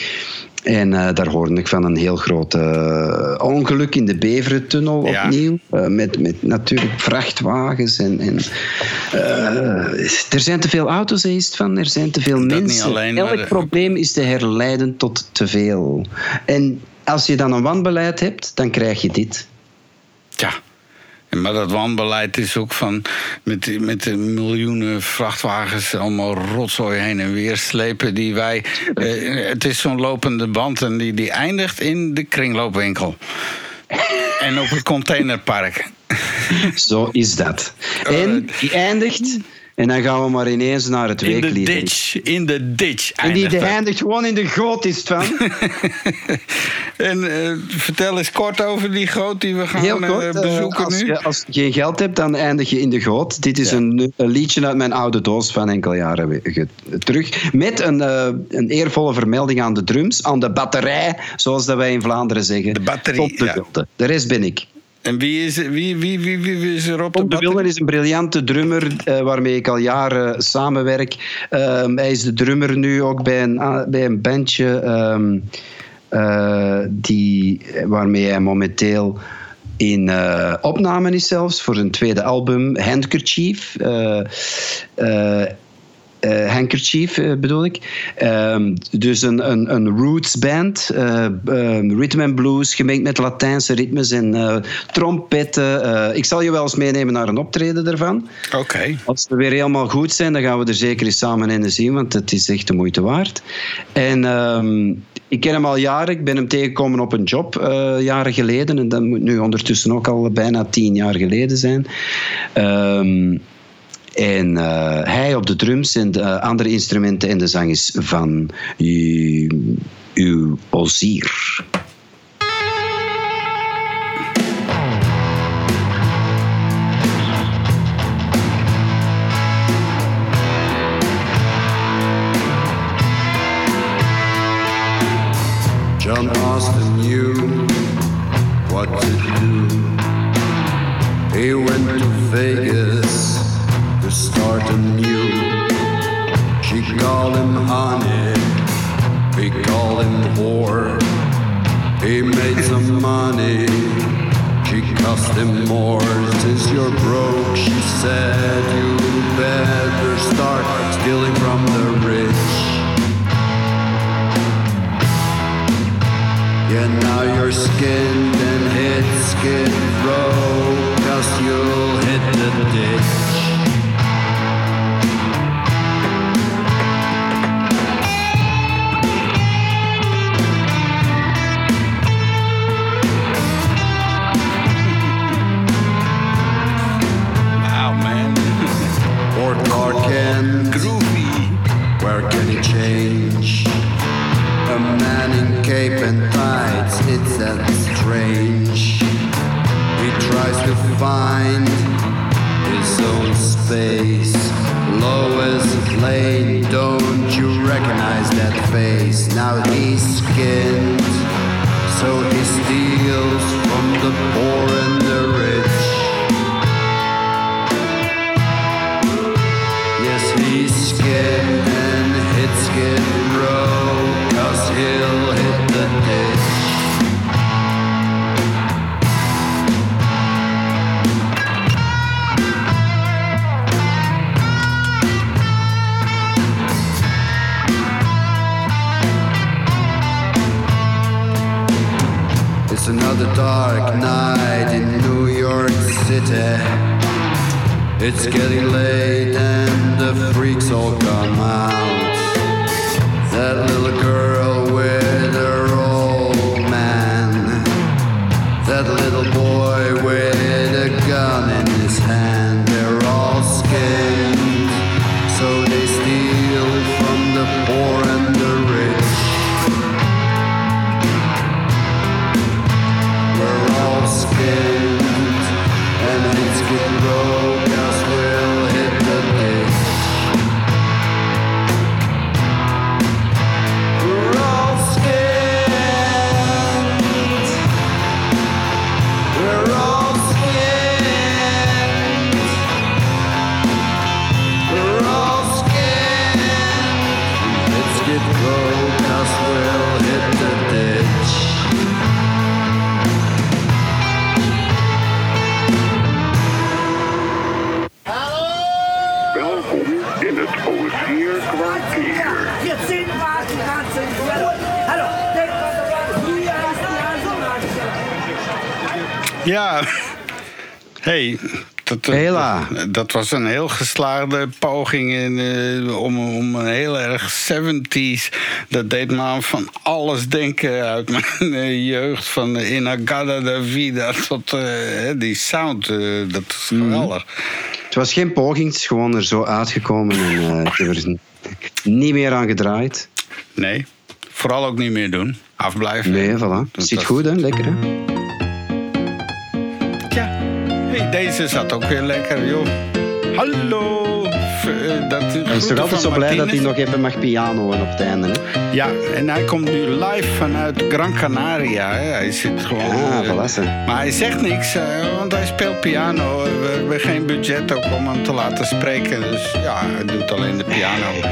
En eh, daar hoorde ik van een heel groot eh, ongeluk in de Beverentunnel Ja. opnieuw. Eh, met, met natuurlijk vrachtwagens. En, en, eh, er zijn te veel auto's, is het van. Er zijn te veel Dat mensen. alleen, Elk probleem is te herleiden tot te veel. En als je dan een wanbeleid hebt, dan krijg je dit. Ja. Maar dat wanbeleid is ook van met, met de miljoenen vrachtwagens allemaal rotzooi heen en weer slepen die wij. eh, het is zo'n lopende band en die, die eindigt in de kringloopwinkel. en op het containerpark. Zo is dat. En die eindigt, En dan gaan we maar ineens naar het In de weeklied. ditch. In de ditch. En die eindigt gewoon in de goot, is het van. En eh, vertel eens kort over die goot die we gaan Heel eh, kort, eh, bezoeken als, nu. je, als je geen geld hebt, dan eindig je in de goot. Dit is een, een liedje uit mijn oude doos van enkele jaren terug. Met een, een eervolle vermelding aan de drums, aan de batterij, zoals dat wij in Vlaanderen zeggen. De batterie, de ja. De rest ben ik. En wie is, wie, wie, wie, wie, is er op de Tom de Wilder is een briljante drummer eh, waarmee ik al jaren samenwerk. Ehm, hij is de drummer nu ook bij een, ah, bij een bandje eh, die, waarmee hij momenteel in eh opname is zelfs voor een tweede album, Handkerchief. Eh, eh, eh, handkerchief eh, bedoel ik. Ehm, dus een, een, een roots band, eh, ehm, rhythm and blues gemengd met Latijnse ritmes en trompetten. Ik zal je wel eens meenemen naar een optreden daarvan. Oké. Als we weer helemaal goed zijn, dan gaan we er zeker eens samen in zien, want het is echt de moeite waard. En ehm, ik ken hem al jaren. Ik ben hem tegengekomen op een job jaren geleden. En dat moet nu ondertussen ook al bijna tien jaar geleden zijn. Ehm, en eh, hij op de drums en de eh, andere instrumenten. En de zang is van uw dat was een heel geslaagde poging in, eh, om, om een heel erg 70s. Dat deed me aan van alles denken uit mijn eh, jeugd. Van Inagada da Vida tot eh, die sound. dat is geweldig. Het was geen poging, het is gewoon er zo uitgekomen en ik heb er niet meer aan gedraaid. Nee, vooral ook niet meer doen. Afblijven. Nee, voilà. Zit goed, hè? Lekker, hè? Deze zat ook weer lekker, joh. Hallo. Eh, Dat, Hij is toch altijd zo blij dat hij nog even mag pianoen op het einde, hè? Ja, en hij komt nu live vanuit Gran Canaria. Hè. Hij zit gewoon... Ah, eh, ze. maar hij zegt niks, eh, want hij speelt piano. We hebben geen budget ook om hem te laten spreken. Dus ja, hij doet alleen de piano.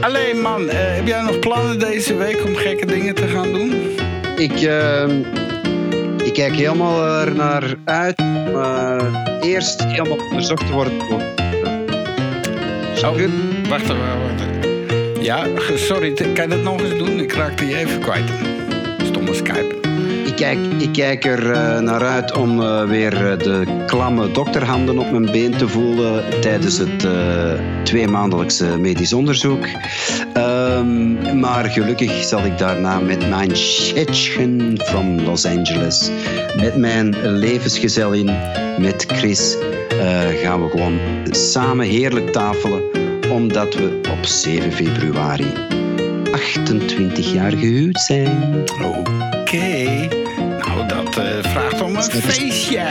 Alleen man, heb jij nog plannen deze week om gekke dingen te gaan doen? Ik, ehm, ik kijk helemaal er naar uit. Maar eerst helemaal onderzocht te worden. door- Oh, wacht even. Ja, sorry, kan je dat nog eens doen? Ik raakte je even kwijt. Stomme Skype. Kijk, ik kijk er eh, naar uit om eh, weer eh, de klamme dokterhanden op mijn been te voelen tijdens het tweemaandelijkse medisch onderzoek. Ehm, maar gelukkig zal ik daarna met mijn Chetchen from Los Angeles, met mijn levensgezellin, met Chris, gaan we gewoon samen heerlijk tafelen, omdat we op 7 februari 28 jaar gehuwd zijn. Oké. Nou, dat eh, vraagt om een feestje.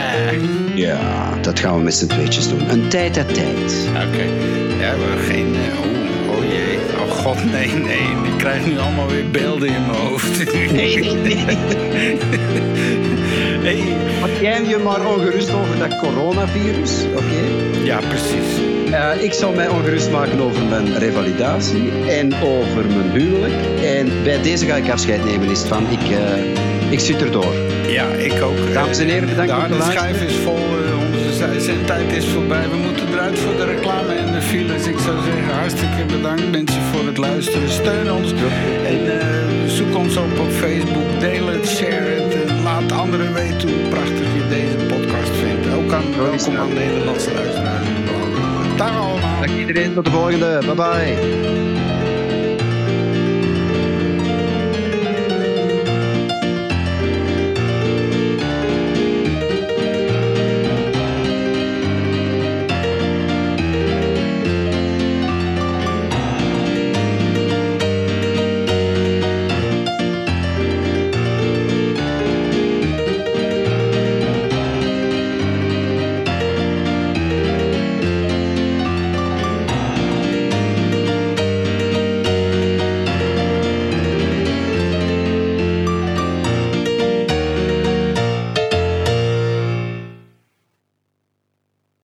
Ja, dat gaan we met z'n tweetjes doen. Een tijd uit tijd. Oké. Ja, we hebben geen... oh, oh jee. Oh god, nee, nee. Ik krijg nu allemaal weer beelden in mijn hoofd. Nee, nee, nee. hey. Maak jij je maar ongerust over dat coronavirus, oké? Ja, precies. Eh, ik zal mij ongerust maken over mijn revalidatie en over mijn huwelijk. En bij deze ga ik afscheid nemen, is van. Ik, ik zit erdoor. Ja, ik ook. Dames en heren, bedankt voor de schijf is vol. eh, Onze zendtijd is voorbij. We moeten eruit voor de reclame en de files. Ik zou zeggen, hartstikke bedankt mensen voor het luisteren. Steun ons. En eh, zoek ons op op Facebook. Deel het, share het. en laat anderen weten hoe prachtig je deze podcast vindt. Ook aan, welkom aan Nederlandse luisteraars. Dag allemaal. Dag iedereen, tot de volgende. Bye bye.